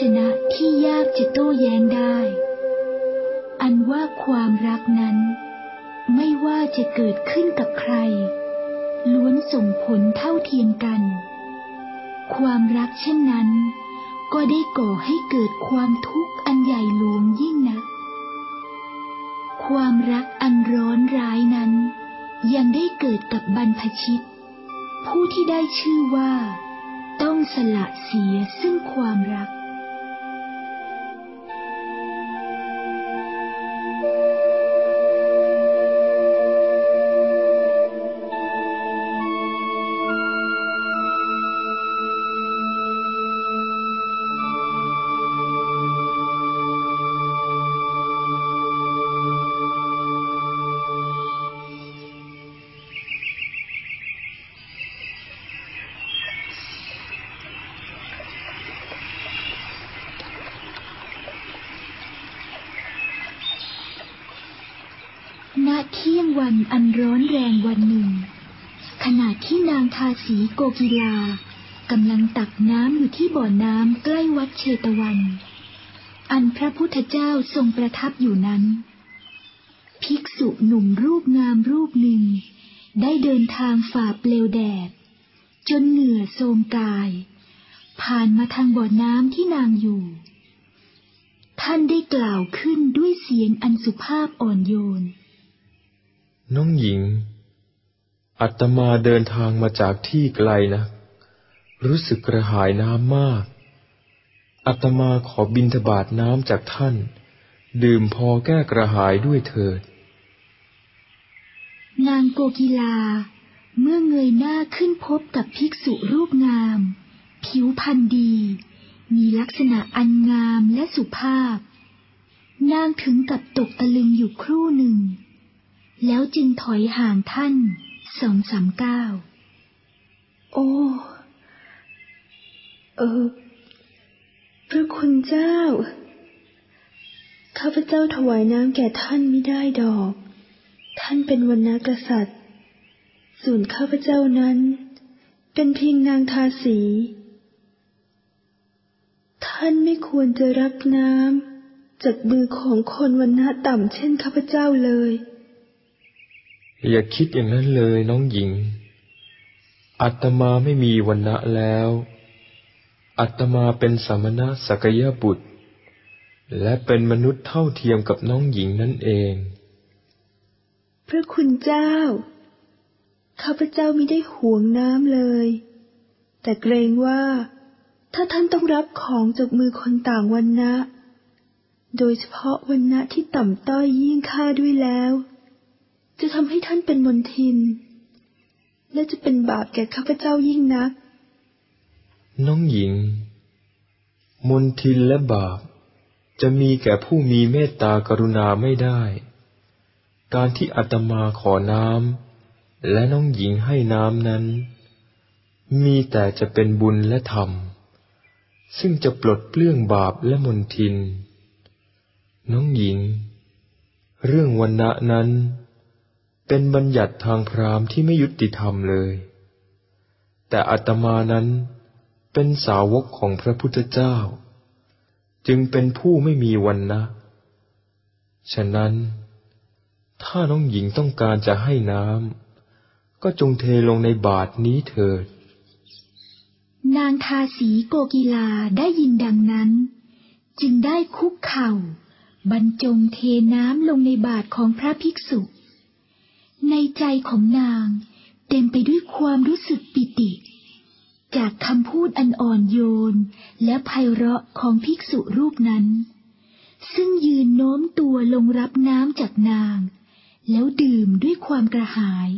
จนะที่ยากจะโต้แย้งได้ อันว่าความรักนั้น ไม่ว่าจะเกิดขึ้นกับใคร ล้วนส่งผลเท่าเทียมกัน ความรักเช่นนั้น ก็ได้ก่อให้เกิดความทุกข์อันใหญ่หลวงยิ่งนัก ความรักอันร้อนร้ายนั้น ยังได้เกิดกับบรรพชิต ผู้ที่ได้ชื่อว่าต้องสละเสียซึ่งความรัก กกีลากำลังตักน้ำอยู่ที่บ่อน้ำใกล้วัดเชตวัน อันพระพุทธเจ้าทรงประทับอยู่นั้น ภิกษุหนุ่มรูปงามรูปหนึ่ง ได้เดินทางฝ่าเปลวแดด จนเหงื่อโทรมกาย ผ่านมาทางบ่อน้ำที่นางอยู่ ท่านได้กล่าวขึ้นด้วยเสียงอันสุภาพอ่อนโยน น้องหญิง อัตมาเดินทางมาจากที่ไกลนะ รู้สึกกระหายน้ำมาก อัตมาขอบินทบาทน้ำจากท่าน ดื่มพอแก้กระหายด้วยเถิด นางโกกีลา เมื่อเงยหน้าขึ้นพบกับภิกษุรูปงาม ผิวพรรณดี มีลักษณะอันงามและสุภาพ นางถึงกับตกตะลึงอยู่ครู่หนึ่ง แล้วจึงถอยห่างท่าน สองสามเก้า โอ้ เออ พระคุณเจ้า ข้าพเจ้าถวายน้ำแก่ท่านไม่ได้ดอก ท่านเป็นวรรณกษัตริย์ ส่วนข้าพเจ้านั้น เป็นเพียงนางทาสี ท่านไม่ควรจะรับน้ำจากมือของคนวรรณะต่ำเช่นข้าพเจ้าเลย อย่าคิดอย่างนั้นเลยน้องหญิง อัตมาไม่มีวันณะแล้ว อัตมาเป็นสมณะสักยบุตร และเป็นมนุษย์เท่าเทียมกับน้องหญิงนั่นเอง พระคุณเจ้า ข้าพเจ้ามิได้ห่วงน้ำเลย แต่เกรงว่า ถ้าท่านต้องรับของจากมือคนต่างวันนะโดยเฉพาะวันนะที่ต่ำต้อยยิ่งค่าด้วยแล้ว จะทำให้ท่านเป็นมนทิน และจะเป็นบาปแก่ข้าพเจ้ายิ่งนัก น้องหญิง มนทินและบาป จะมีแก่ผู้มีเมตตากรุณาไม่ได้ การที่อาตมาขอน้ำและน้องหญิงให้น้ำนั้น มีแต่จะเป็นบุญและธรรม ซึ่งจะปลดเปลื้องบาปและมนทิน น้องหญิง เรื่องวันณะนั้น เป็นบัญญัติทางพราหมณ์ที่ไม่ยุติธรรมเลย แต่อาตมานั้นเป็นสาวกของพระพุทธเจ้า จึงเป็นผู้ไม่มีวันนะ ฉะนั้น ถ้าน้องหญิงต้องการจะให้น้ำก็จงเทลงในบาทนี้เถิด นางทาสีโกกีลาได้ยินดังนั้น จึงได้คุกเข่า บรรจงเทน้ำลงในบาทของพระภิกษุ ในใจของนาง เต็มไปด้วยความรู้สึกปิติ จากคำพูดอันอ่อนโยนและไพเราะของภิกษุรูปนั้น ซึ่งยืนโน้มตัวลงรับน้ำจากนาง แล้วดื่มด้วยความกระหาย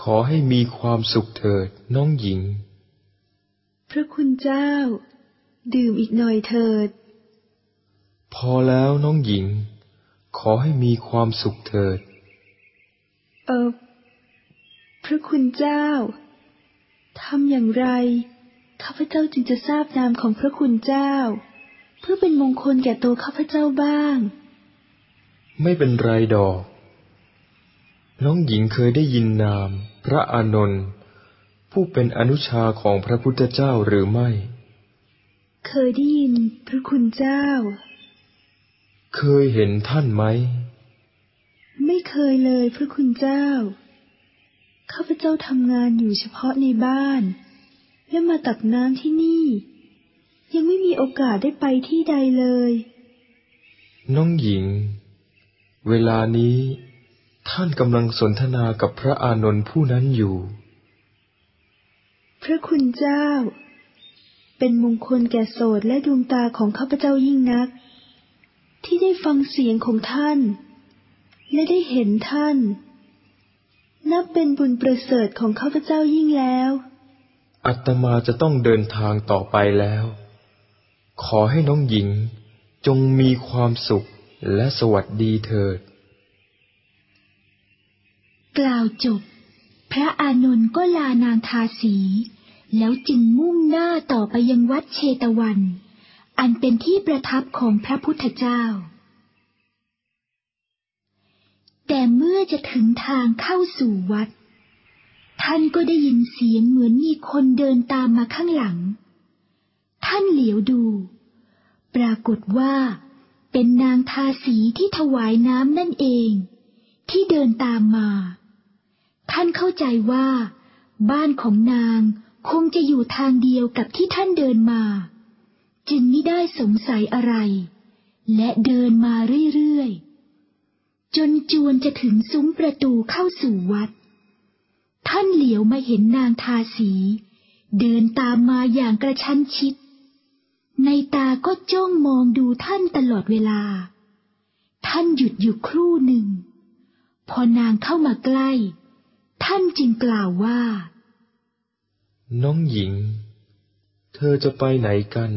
ขอให้มีความสุขเถิดน้องหญิง พระคุณเจ้า ดื่มอีกหน่อยเถิด พอแล้วน้องหญิง ขอให้มีความสุขเถิด เออ พระคุณเจ้า ทำอย่างไร ข้าพเจ้าจึงจะทราบนามของพระคุณเจ้า เพื่อเป็นมงคลแก่ตัวข้าพเจ้าบ้าง ไม่เป็นไรดอก น้องหญิงเคยได้ยินนาม พระอานนท์ผู้เป็นอนุชาของพระพุทธเจ้าหรือไม่ เคยได้ยินพระคุณเจ้า เคยเห็นท่านไหม ไม่เคยเลยพระคุณเจ้า ข้าพเจ้าทำงานอยู่เฉพาะในบ้าน และมาตักน้ำที่นี่ ยังไม่มีโอกาสได้ไปที่ใดเลย น้องหญิง เวลานี้ท่านกำลังสนทนากับพระอานนท์ผู้นั้นอยู่ พระคุณเจ้า เป็นมงคลแก่โสดและดวงตาของข้าพเจ้ายิ่งนัก ที่ได้ฟังเสียงของท่าน และได้เห็นท่าน นับเป็นบุญประเสริฐของข้าพเจ้ายิ่งแล้ว อัตมาจะต้องเดินทางต่อไปแล้ว ขอให้น้องหญิงจงมีความสุขและสวัสดีเถิด กล่าวจบ พระอานนท์ก็ลานางทาสี แล้วจึงมุ่งหน้าต่อไปยังวัดเชตวัน อันเป็นที่ประทับของพระพุทธเจ้า แต่เมื่อจะถึงทางเข้าสู่วัด ท่านก็ได้ยินเสียงเหมือนมีคนเดินตามมาข้างหลัง ท่านเหลียวดู ปรากฏว่าเป็นนางทาสีที่ถวายน้ำนั่นเอง ที่เดินตามมา ท่านเข้าใจว่า บ้านของนางคงจะอยู่ทางเดียวกับที่ท่านเดินมา จึงไม่ได้สงสัยอะไร และเดินมาเรื่อยๆ จนจวนจะถึงซุ้มประตูเข้าสู่วัด ท่านเหลียวมาเห็นนางทาสี เดินตามมาอย่างกระชั้นชิด ในตาก็จ้องมองดูท่านตลอดเวลา ท่านหยุดอยู่ครู่หนึ่ง พอนางเข้ามาใกล้ ท่านจึงกล่าวว่า น้องหญิงเธอจะไปไหนกัน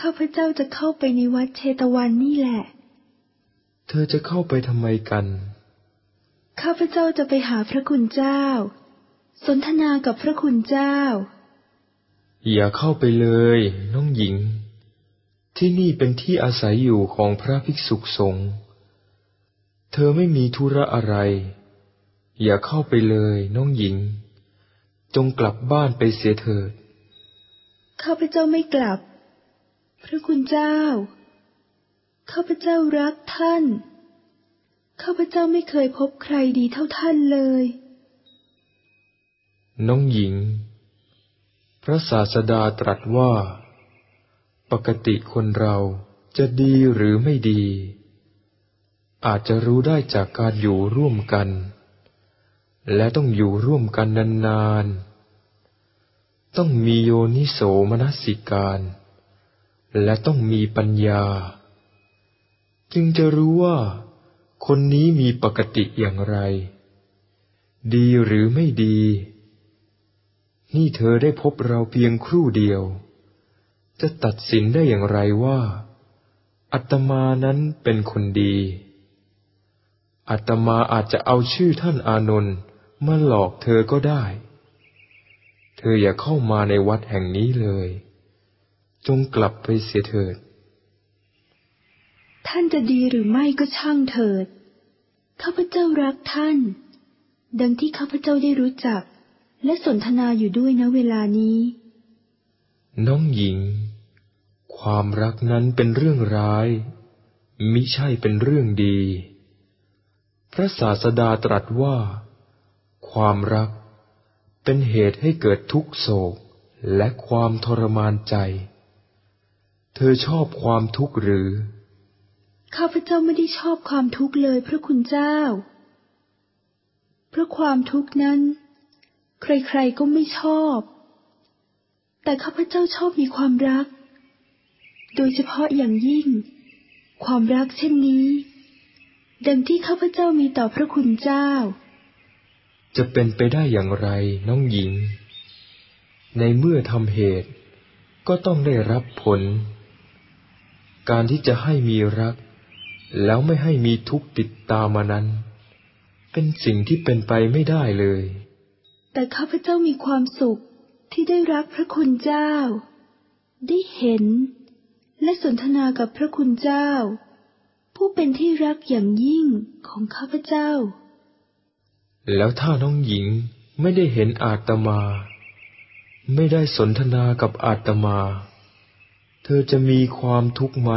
ข้าพเจ้าจะเข้าไปในวัดเชตวันนี่แหละ เธอจะเข้าไปทำไมกัน ข้าพเจ้าจะไปหาพระคุณเจ้า สนทนากับพระคุณเจ้า อย่าเข้าไปเลย น้องหญิง ที่นี่เป็นที่อาศัยอยู่ของพระภิกษุสงฆ์ เธอไม่มีธุระอะไร อย่าเข้าไปเลย น้องหญิง จงกลับบ้านไปเสียเถิด ข้าพเจ้าไม่กลับ พระคุณเจ้า ข้าพเจ้ารักท่าน ข้าพเจ้าไม่เคยพบใครดีเท่าท่านเลย น้องหญิง พระศาสดาตรัสว่า ปกติคนเราจะดีหรือไม่ดี อาจจะรู้ได้จากการอยู่ร่วมกัน และต้องอยู่ร่วมกันนานๆ ต้องมีโยนิโสมนสิการ และต้องมีปัญญา จึงจะรู้ว่า คนนี้มีปกติอย่างไร ดีหรือไม่ดี นี่เธอได้พบเราเพียงครู่เดียว จะตัดสินได้อย่างไรว่า อัตมานั้นเป็นคนดีอัตมาอาจจะเอาชื่อท่านอานนท์มาหลอกเธอก็ได้ เธออย่าเข้ามาในวัดแห่งนี้เลย จงกลับไปเสียเถิด ท่านจะดีหรือไม่ก็ช่างเถิด ข้าพเจ้ารักท่าน ดังที่ข้าพเจ้าได้รู้จัก และสนทนาอยู่ด้วยณเวลานี้ น้องหญิง ความรักนั้นเป็นเรื่องร้าย มิใช่เป็นเรื่องดี พระศาสดาตรัสว่า ความรักเป็นเหตุให้เกิดทุกโศกและความทรมานใจ เธอชอบความทุกข์หรือ ข้าพเจ้าไม่ได้ชอบความทุกข์เลยพระคุณเจ้า เพราะความทุกข์นั้น ใครๆก็ไม่ชอบ แต่ข้าพเจ้าชอบมีความรัก โดยเฉพาะอย่างยิ่ง ความรักเช่นนี้ ดังที่ข้าพเจ้ามีต่อพระคุณเจ้า จะเป็นไปได้อย่างไรน้องหญิง ในเมื่อทำเหตุก็ต้องได้รับผล การที่จะให้มีรัก แล้วไม่ให้มีทุกข์ติดตามมานั้น เป็นสิ่งที่เป็นไปไม่ได้เลย แต่ข้าพเจ้ามีความสุขที่ได้รักพระคุณเจ้า ได้เห็น และสนทนากับพระคุณเจ้า ผู้เป็นที่รักอย่างยิ่งของข้าพเจ้า แล้วถ้าน้องหญิงไม่ได้เห็นอาตมา ไม่ได้สนทนากับอาตมา เธอจะมีความทุกข์ไหม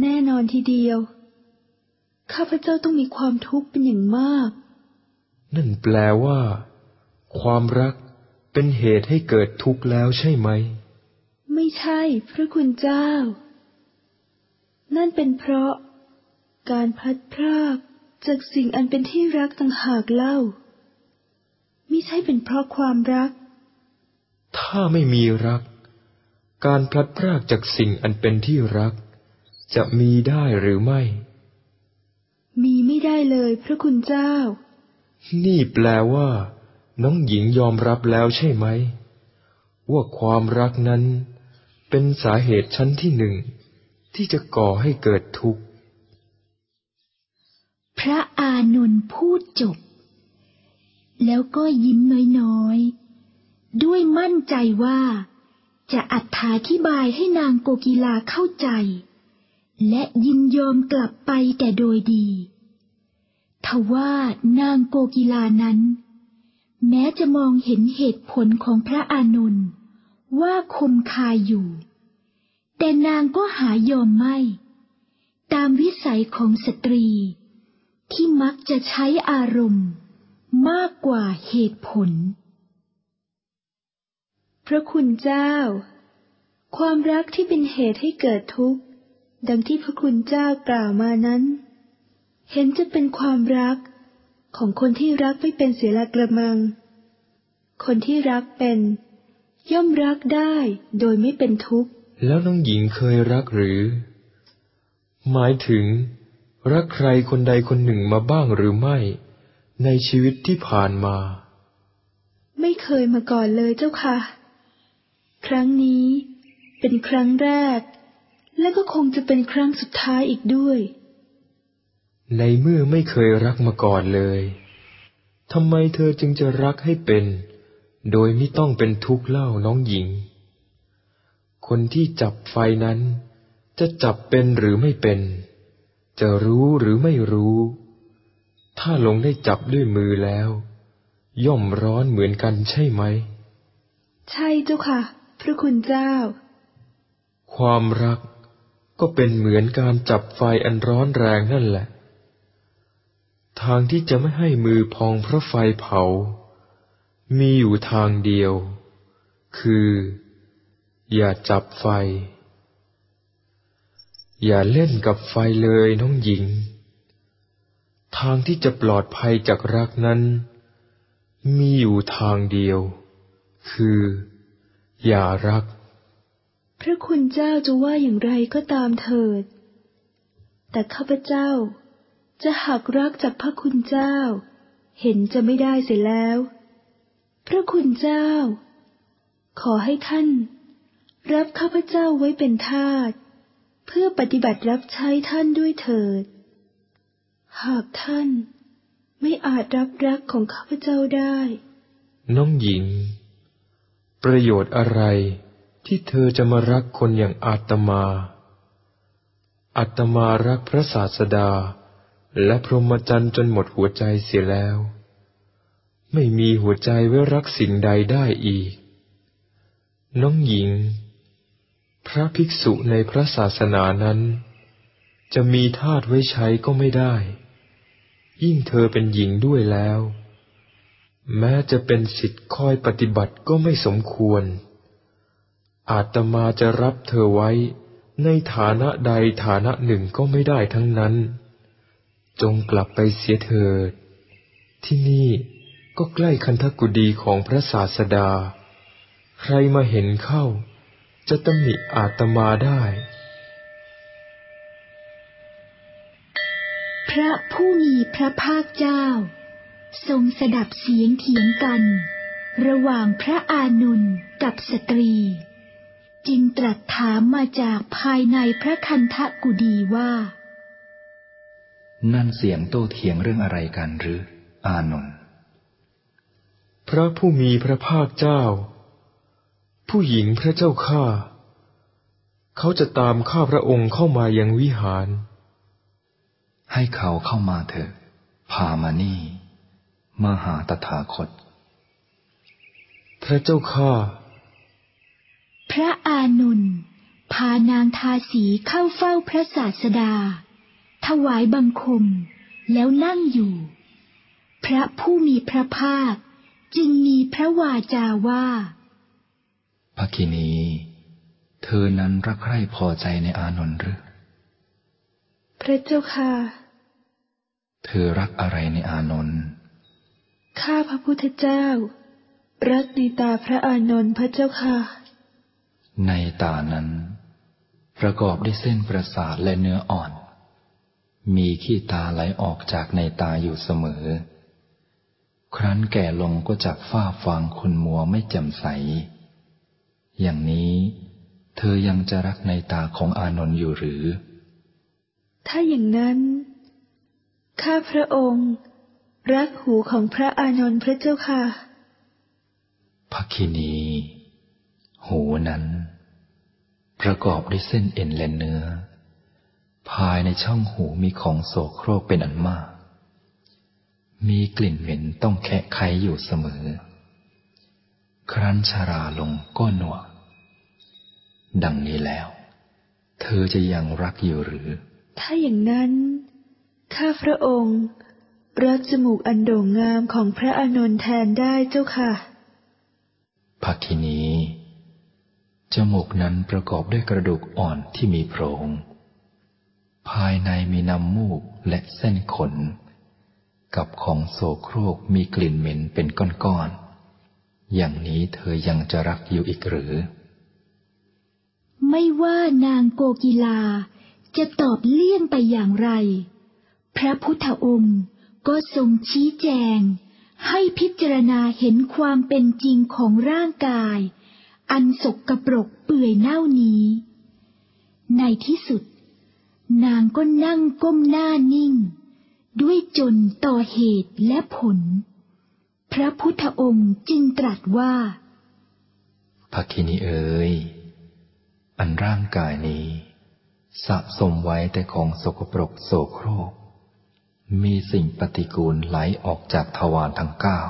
แน่นอนทีเดียว ข้าพเจ้าต้องมีความทุกข์เป็นอย่างมาก นั่นแปลว่า ความรักเป็นเหตุให้เกิดทุกข์แล้วใช่ไหม ไม่ใช่ พระคุณเจ้า นั่นเป็นเพราะ การพลัดพรากจากสิ่งอันเป็นที่รักต่างหากเล่าไม่ใช่เป็นเพราะความรัก ถ้าไม่มีรัก การพลัดพรากจากสิ่งอันเป็นที่รัก จะมีได้หรือไม่ มีไม่ได้เลยพระคุณเจ้า นี่แปลว่า น้องหญิงยอมรับแล้วใช่ไหม ว่าความรักนั้น เป็นสาเหตุชั้นที่หนึ่ง ที่จะก่อให้เกิดทุกข์ พระอานนท์พูดจบ แล้วก็ยิ้มน้อยๆ ด้วยมั่นใจว่า จะอัธาธิบายให้นางโกกีลาเข้าใจ และยินยอมกลับไปแต่โดยดี ทว่านางโกกีลานั้น แม้จะมองเห็นเหตุผลของพระอานนท์ว่าคมคายอยู่ แต่นางก็หายอมไม่ ตามวิสัยของสตรี ที่มักจะใช้อารมณ์มากกว่าเหตุผล พระคุณเจ้า ความรักที่เป็นเหตุให้เกิดทุกข์ ดังที่พระคุณเจ้ากล่าวมานั้น เห็นจะเป็นความรักของคนที่รักไม่เป็นเสียละกระมัง คนที่รักเป็น ย่อมรักได้โดยไม่เป็นทุกข์ แล้วน้องหญิงเคยรักหรือ หมายถึง รักใครคนใดคนหนึ่งมาบ้างหรือไม่ ในชีวิตที่ผ่านมา ไม่เคยมาก่อนเลยเจ้าค่ะ ครั้งนี้เป็นครั้งแรก และก็คงจะเป็นครั้งสุดท้ายอีกด้วย ในเมื่อไม่เคยรักมาก่อนเลยทำไมเธอจึงจะรักให้เป็น โดยไม่ต้องเป็นทุกข์เล่าน้องหญิง คนที่จับไฟนั้น จะจับเป็นหรือไม่เป็น จะรู้หรือไม่รู้ ถ้าลงได้จับด้วยมือแล้ว ย่อมร้อนเหมือนกันใช่ไหม ใช่เจ้าค่ะ พระคุณเจ้า ความรักก็เป็นเหมือนการจับไฟอันร้อนแรงนั่นแหละ ทางที่จะไม่ให้มือพองเพราะไฟเผา มีอยู่ทางเดียว คือ อย่าจับไฟ อย่าเล่นกับไฟเลยน้องหญิง ทางที่จะปลอดภัยจากรักนั้น มีอยู่ทางเดียว คือ อย่ารัก พระคุณเจ้าจะว่าอย่างไรก็ตามเถิด แต่ข้าพเจ้าจะหักรักจากพระคุณเจ้า เห็นจะไม่ได้เสียแล้ว พระคุณเจ้า ขอให้ท่าน รับข้าพเจ้าไว้เป็นทาสเพื่อปฏิบัติรับใช้ท่านด้วยเถิด หากท่านไม่อาจรับรักของข้าพเจ้าได้ น้องหญิง ประโยชน์อะไรที่เธอจะมารักคนอย่างอาตมา อาตมารักพระศาสดา และพรหมจรรย์จนหมดหัวใจเสียแล้ว ไม่มีหัวใจไว้รักสิ่งใดได้อีก น้องหญิง พระภิกษุในพระศาสนานั้น จะมีทาสไว้ใช้ก็ไม่ได้ ยิ่งเธอเป็นหญิงด้วยแล้ว แม้จะเป็นสิทธิ์คอยปฏิบัติก็ไม่สมควร อาตมาจะรับเธอไว้ ในฐานะใดฐานะหนึ่งก็ไม่ได้ทั้งนั้น จงกลับไปเสียเถิด ที่นี่ก็ใกล้คันธกุดีของพระศาสดา ใครมาเห็นเข้า จะตำหนิอาตมาได้ พระผู้มีพระภาคเจ้า ทรงสดับเสียงเถียงกัน ระหว่างพระอานนท์กับสตรี จึงตรัสถามมาจากภายในพระคันธกุดีว่า นั่นเสียงโต้เถียงเรื่องอะไรกันหรือ อานนท์พระผู้มีพระภาคเจ้า ผู้หญิงพระเจ้าข้าเขาจะตามข้าพระองค์เข้ามายังวิหาร ให้เขาเข้ามาเถอะพามานี่ มาหาตถาคต พระเจ้าข้าพระอานนท์พานางทาสีเข้าเฝ้าพระศาสดา ถวายบังคมแล้วนั่งอยู่ พระผู้มีพระภาคจึงมีพระวาจาว่าภคินีเธอนั้นรักใคร่พอใจในอานนท์หรือ พระเจ้าค่ะ เธอรักอะไรในอานนท์ ข้าพระพุทธเจ้า รักในตาพระอานนท์พระเจ้าค่ะ ในตานั้น ประกอบด้วยเส้นประสาทและเนื้ออ่อน มีขี้ตาไหลออกจากในตาอยู่เสมอ ครั้นแก่ลงก็จากฝ้าฟางคุณมัวไม่แจ่มใส อย่างนี้เธอยังจะรักในตาของอานนท์อยู่หรือ ถ้าอย่างนั้น ข้าพระองค์ รักหูของพระอานนท์พระเจ้าค่ะภคินี หูนั้น ประกอบด้วยเส้นเอ็นและเนื้อ ภายในช่องหูมีของโสโครกเป็นอันมาก มีกลิ่นเหม็นต้องแคะไขอยู่เสมอ ครั้นชาราลงก็หนวก ดังนี้แล้ว เธอจะยังรักอยู่หรือ ถ้าอย่างนั้น ข้าพระองค์ รักจมูกอันโด่งงามของพระอานนท์แทนได้เจ้าค่ะภคินีจมูกนั้นประกอบด้วยกระดูกอ่อนที่มีโพรง ภายในมีน้ำมูกและเส้นขน กับของโสโครกมีกลิ่นเหม็นเป็นก้อนๆ อย่างนี้เธอยังจะรักอยู่อีกหรือ ไม่ว่านางโกกีลาจะตอบเลี่ยงไปอย่างไร พระพุทธองค์ ก็ทรงชี้แจง ให้พิจารณาเห็นความเป็นจริงของร่างกาย อันสกปรกเปื่อยเน่านี้ ในที่สุด นางก็นั่งก้มหน้านิ่ง ด้วยจนต่อเหตุและผล พระพุทธองค์จึงตรัสว่าภคินีเอ๋ยอันร่างกายนี้ สะสมไว้แต่ของสกปรกโสโครก มีสิ่งปฏิกูลไหลออกจากทวารทั้งเก้า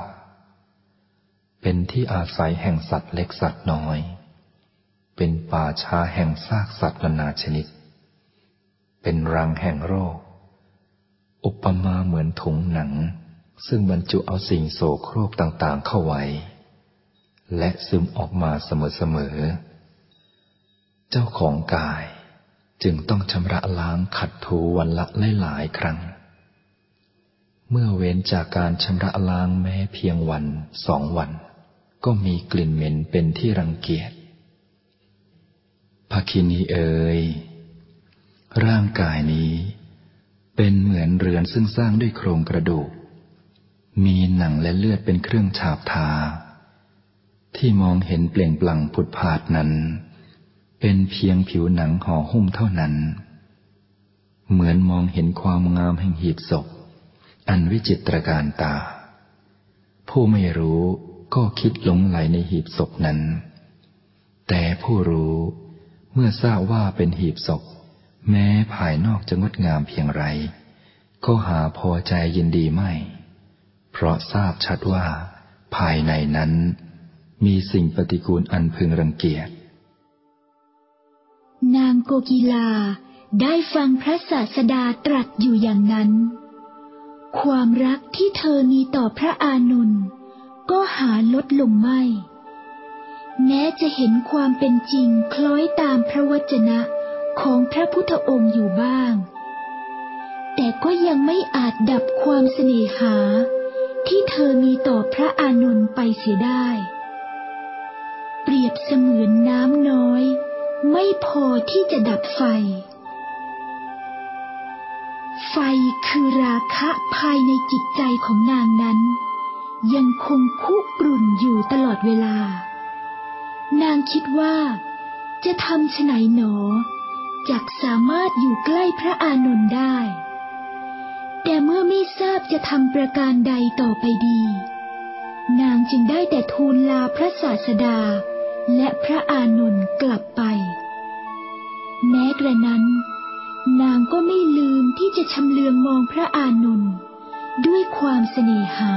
เป็นที่อาศัยแห่งสัตว์เล็กสัตว์น้อย เป็นป่าช้าแห่งซากสัตว์นานาชนิด เป็นรังแห่งโรค อุปมาเหมือนถุงหนัง ซึ่งบรรจุเอาสิ่งโสโครกต่างๆเข้าไว้ และซึมออกมาเสมอๆ เจ้าของกายจึงต้องชำระล้างขัดถูวันละหลายๆครั้ง เมื่อเว้นจากการชำระล้างแม้เพียงวันสองวัน ก็มีกลิ่นเหม็นเป็นที่รังเกียจภคินีเอ๋ยร่างกายนี้ เป็นเหมือนเรือนซึ่งสร้างด้วยโครงกระดูก มีหนังและเลือดเป็นเครื่องฉาบทา ที่มองเห็นเปล่งปลั่งผุดผาดนั้น เป็นเพียงผิวหนังห่อหุ้มเท่านั้น เหมือนมองเห็นความงามแห่งหีบศพ อันวิจิตรการตา ผู้ไม่รู้ก็คิดหลงไหลในหีบศพนั้น แต่ผู้รู้เมื่อทราบว่าเป็นหีบศพ แม้ภายนอกจะงดงามเพียงไร ก็หาพอใจยินดีไม่ เพราะทราบชัดว่า ภายในนั้น มีสิ่งปฏิกูลอันพึงรังเกียจ นางโกกีลาได้ฟังพระศาสดาตรัสอยู่อย่างนั้น ความรักที่เธอมีต่อพระอานนท์ก็หาลดลงไม่ แม้จะเห็นความเป็นจริงคล้อยตามพระวจนะของพระพุทธองค์อยู่บ้าง แต่ก็ยังไม่อาจดับความเสน่หา ที่เธอมีต่อพระอานนท์ไปเสียได้ เปรียบเสมือนน้ำน้อย ไม่พอที่จะดับไฟ ไฟคือราคะภายในจิตใจของนางนั้น ยังคงคุกรุ่นอยู่ตลอดเวลา นางคิดว่า จะทำไฉนหนอจักสามารถอยู่ใกล้พระอานนท์ได้ แต่เมื่อไม่ทราบจะทำประการใดต่อไปดี นางจึงได้แต่ทูลลาพระศาสดา และพระอานนท์กลับไป แม้กระนั้น นางก็ไม่ลืมที่จะชำเลืองมองพระอานนท์ด้วยความเสน่หา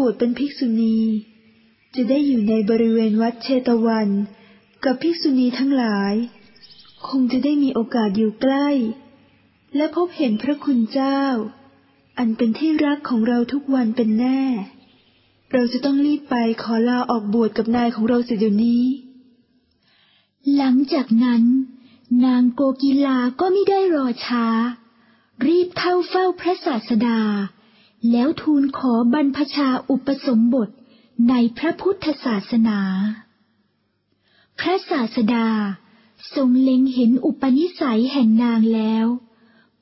บวชเป็นภิกษุณี จะได้อยู่ในบริเวณวัดเชตวัน กับภิกษุณีทั้งหลาย คงจะได้มีโอกาสอยู่ใกล้ และพบเห็นพระคุณเจ้า อันเป็นที่รักของเราทุกวันเป็นแน่ เราจะต้องรีบไปขอลาออกบวชกับนายของเราเสียเดี๋ยวนี้ หลังจากนั้น นางโกกีลาก็ไม่ได้รอช้า รีบเข้าเฝ้าพระศาสดา แล้วทูลขอบรรพชาอุปสมบทในพระพุทธศาสนา พระศาสดาทรงเล็งเห็นอุปนิสัยแห่งนางแล้ว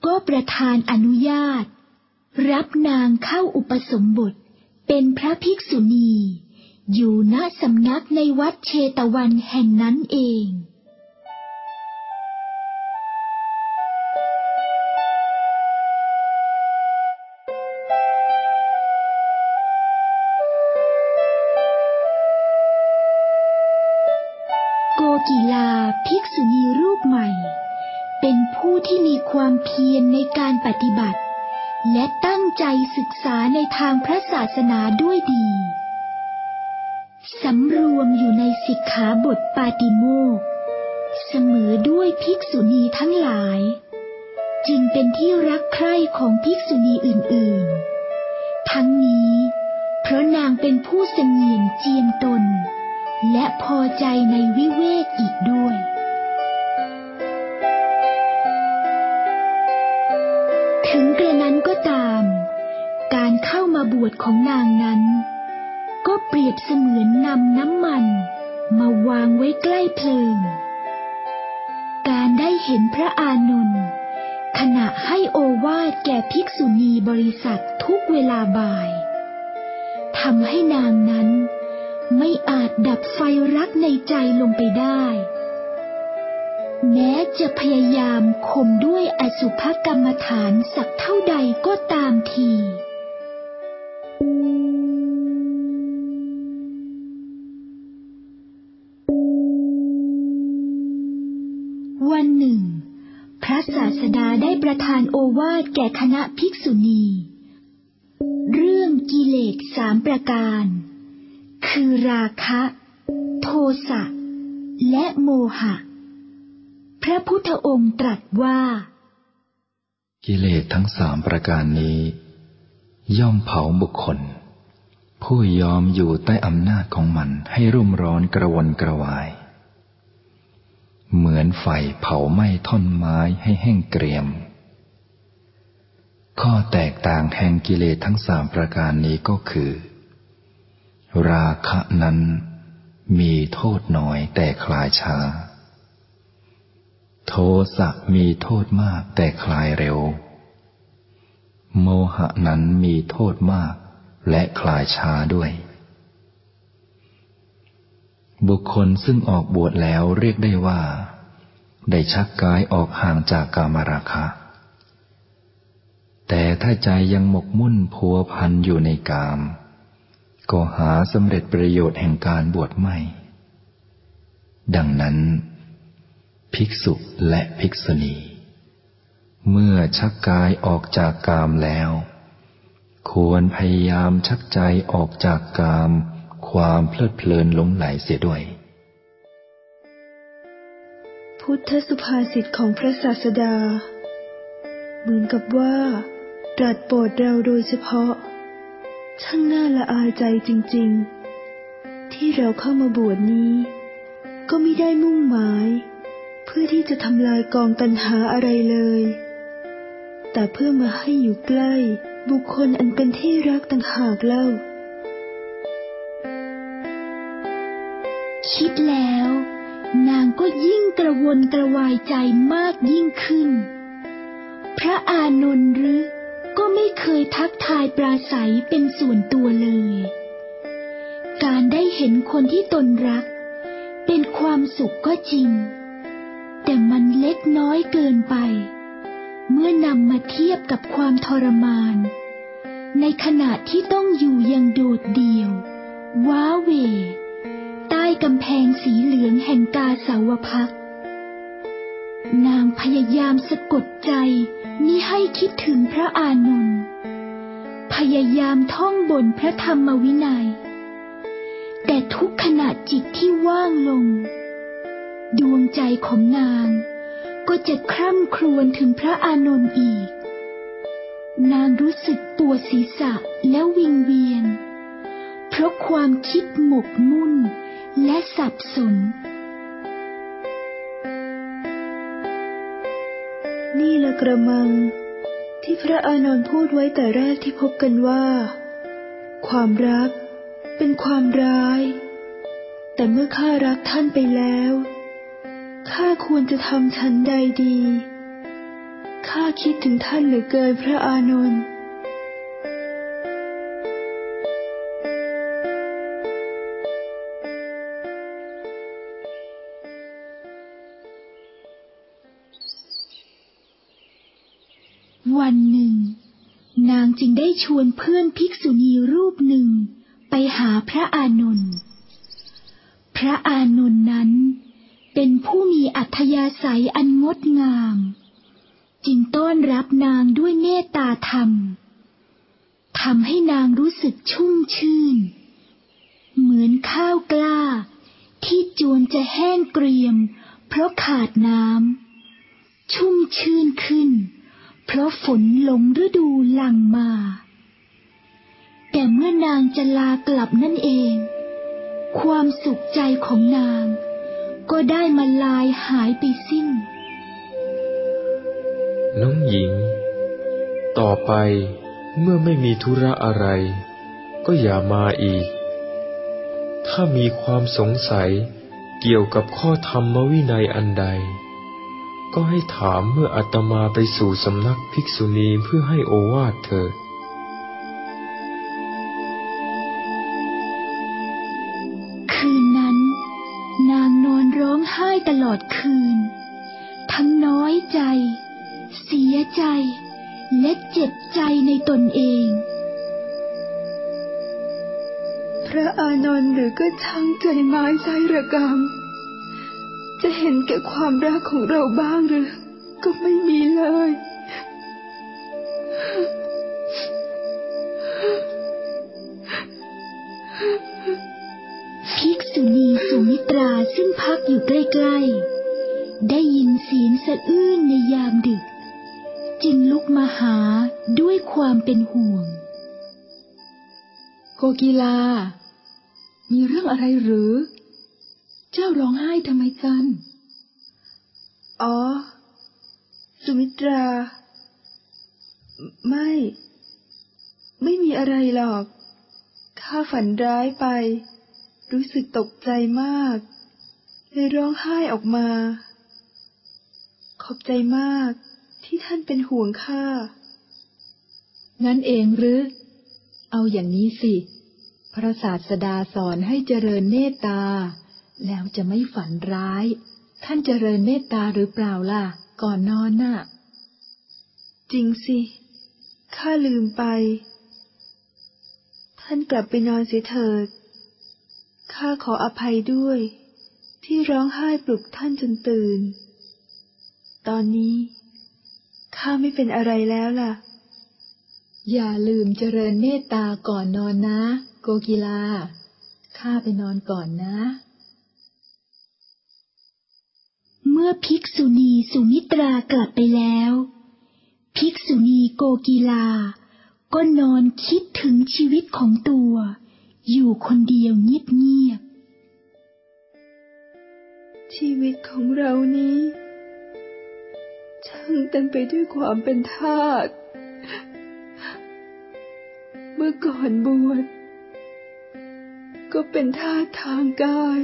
ก็ประทานอนุญาต รับนางเข้าอุปสมบทเป็นพระภิกษุณี อยู่ณสำนักในวัดเชตวันแห่งนั้นเอง ที่มีความเพียรในการปฏิบัติ และตั้งใจศึกษาในทางพระศาสนาด้วยดี สำรวมอยู่ในสิกขาบทปาติโมกเสมอด้วยภิกษุณีทั้งหลาย จึงเป็นที่รักใคร่ของภิกษุณีอื่นๆ ทั้งนี้ เพราะนางเป็นผู้เสงี่ยมเจียมตน และพอใจในวิเวกอีกด้วย ถึงกระนั้นก็ตาม การเข้ามาบวชของนางนั้น ก็เปรียบเสมือนนำน้ำมัน มาวางไว้ใกล้เพลิง การได้เห็นพระอานนท์ขณะให้โอวาทแก่ภิกษุณีบริษัททุกเวลาบ่ายทำให้นางนั้นไม่อาจดับไฟรักในใจลงไปได้ แม้จะพยายามข่มด้วยอสุภกรรมฐานสักเท่าใดก็ตามที วันหนึ่ง พระศาสดาได้ประทานโอวาทแก่คณะภิกษุณี เรื่องกิเลสสามประการ คือราคะ โทสะ และโมหะ ระพุทธองค์ตรัสว่า กิเลสทั้งสามประการนี้ ย่อมเผาบุคคล ผู้ยอมอยู่ใต้อำนาจของมันให้รุ่มร้อนกระวนกระวาย เหมือนไฟเผาไหม้ท่อนไม้ให้แห้งเกรียม ข้อแตกต่างแห่งกิเลสทั้งสามประการนี้ก็คือ ราคะนั้นมีโทษน้อยแต่คลายช้า โทสะมีโทษมากแต่คลายเร็ว โมหะนั้นมีโทษมากและคลายช้าด้วย บุคคลซึ่งออกบวชแล้วเรียกได้ว่า ได้ชักกายออกห่างจากกามราคะ แต่ถ้าใจยังหมกมุ่นพัวพันอยู่ในกาม ก็หาสำเร็จประโยชน์แห่งการบวชไม่ ดังนั้น ภิกษุและภิกษุณี เมื่อชักกายออกจากกามแล้ว ควรพยายามชักใจออกจากกาม ความเพลิดเพลินหลงไหลเสียด้วย พุทธสุภาษิตของพระศาสดา เหมือนกับว่าตรัสโปรดเราโดยเฉพาะ ช่างน่าละอายใจจริง ๆ ที่เราเข้ามาบวชนี้ ก็ไม่ได้มุ่งหมาย พื่อที่จะทำลายกองตันหาอะไรเลย แต่เพื่อมาให้อยู่ใกล้บุคคลอันเป็นที่รักต่างหากเล่า คิดแล้ว นางก็ยิ่งกระวนกระวายใจมากยิ่งขึ้น พระอานนท์หรือก็ไม่เคยทักทายปราศัยเป็นส่วนตัวเลย การการได้เห็นคนที่ตนรัก เป็นความสุขก็จริง แต่มันเล็กน้อยเกินไป เมื่อนำมาเทียบกับความทรมาน ในขณะที่ต้องอยู่อย่างโดดเดี่ยว ว้าเว ใต้กำแพงสีเหลืองแห่งกาสาวพัก นางพยายามสะกดใจมิให้คิดถึงพระอานนท์พยายามท่องบนพระธรรมวินัย แต่ทุกขณะจิตที่ว่างลง ดวงใจของนาง ก็จะคร่ำครวญถึงพระอานนท์อีก นางรู้สึกปวดศีรษะแล้ววิงเวียน เพราะความคิดหมกมุ่นและสับสน นี่ละกระมัง ที่พระอานนท์พูดไว้แต่แรกที่พบกันว่า ความรักเป็นความร้าย แต่เมื่อข้ารักท่านไปแล้ว ข้าควรจะทำฉันใดดี ข้าคิดถึงท่านเหลือเกินพระอานนท์วันหนึ่ง นางจึงได้ชวนเพื่อนภิกษุณีรูปหนึ่งไปหาพระอานนท์ พระอานนท์นั้น เป็นผู้มีอัธยาศัยอันงดงาม จึงต้อนรับนางด้วยเมตตาธรรมทำให้นางรู้สึกชุ่มชื่น เหมือนข้าวกล้า ที่จวนจะแห้งเกรียม เพราะขาดน้ำชุ่มชื่นขึ้น เพราะฝนหลงฤดูหลั่งมา แต่เมื่อนางจะลากลับนั่นเอง ความสุขใจของนาง ก็ได้มาลายหายไปสิ้น น้องหญิง ต่อไปเมื่อไม่มีธุระอะไร ก็อย่ามาอีก ถ้ามีความสงสัยเกี่ยวกับข้อธรรมวินัยอันใด ก็ให้ถามเมื่ออาตมาไปสู่สำนักภิกษุณีเพื่อให้โอวาทเถิด ตลอดคืน ทั้งน้อยใจ เสียใจ และเจ็บใจในตนเอง พระอานนท์หรือก็ช่างใจไม้ใจระกำจะเห็นแก่ความรักของเราบ้างหรือ ก็ไม่มีเลย ใกล้ๆ ได้ยินเสียงสะอื้นในยามดึก จึงลุกมาหาด้วยความเป็นห่วง โกกีลา มีเรื่องอะไรหรือ เจ้าร้องไห้ทำไมกัน อ๋อ สุมิตรา ไม่ ไม่มีอะไรหรอก ข้าฝันร้ายไป รู้สึกตกใจมาก เลยร้องไห้ออกมา ขอบใจมากที่ท่านเป็นห่วงข้างั้นเองหรือ เอาอย่างนี้สิ พระศาสดาสอนให้เจริญเมตตา แล้วจะไม่ฝันร้าย ท่านเจริญเมตตาหรือเปล่าล่ะ ก่อนนอนน่ะ จริงสิข้าลืมไป ท่านกลับไปนอนเสียเถิด ข้าขออภัยด้วย ที่ร้องไห้ปลุกท่านจนตื่น ตอนนี้ ข้าไม่เป็นอะไรแล้วล่ะ อย่าลืมเจริญเมตตาก่อนนอนนะ โกกีลา ข้าไปนอนก่อนนะ เมื่อภิกษุณีสุมิตรากลับไปแล้ว ภิกษุณีโกกีลา ก็นอนคิดถึงชีวิตของตัว อยู่คนเดียวเงียบ ชีวิตของเรานี้ ช่างเต็มไปด้วยความเป็นทาส เมื่อก่อนบวชก็เป็นทาสทางกาย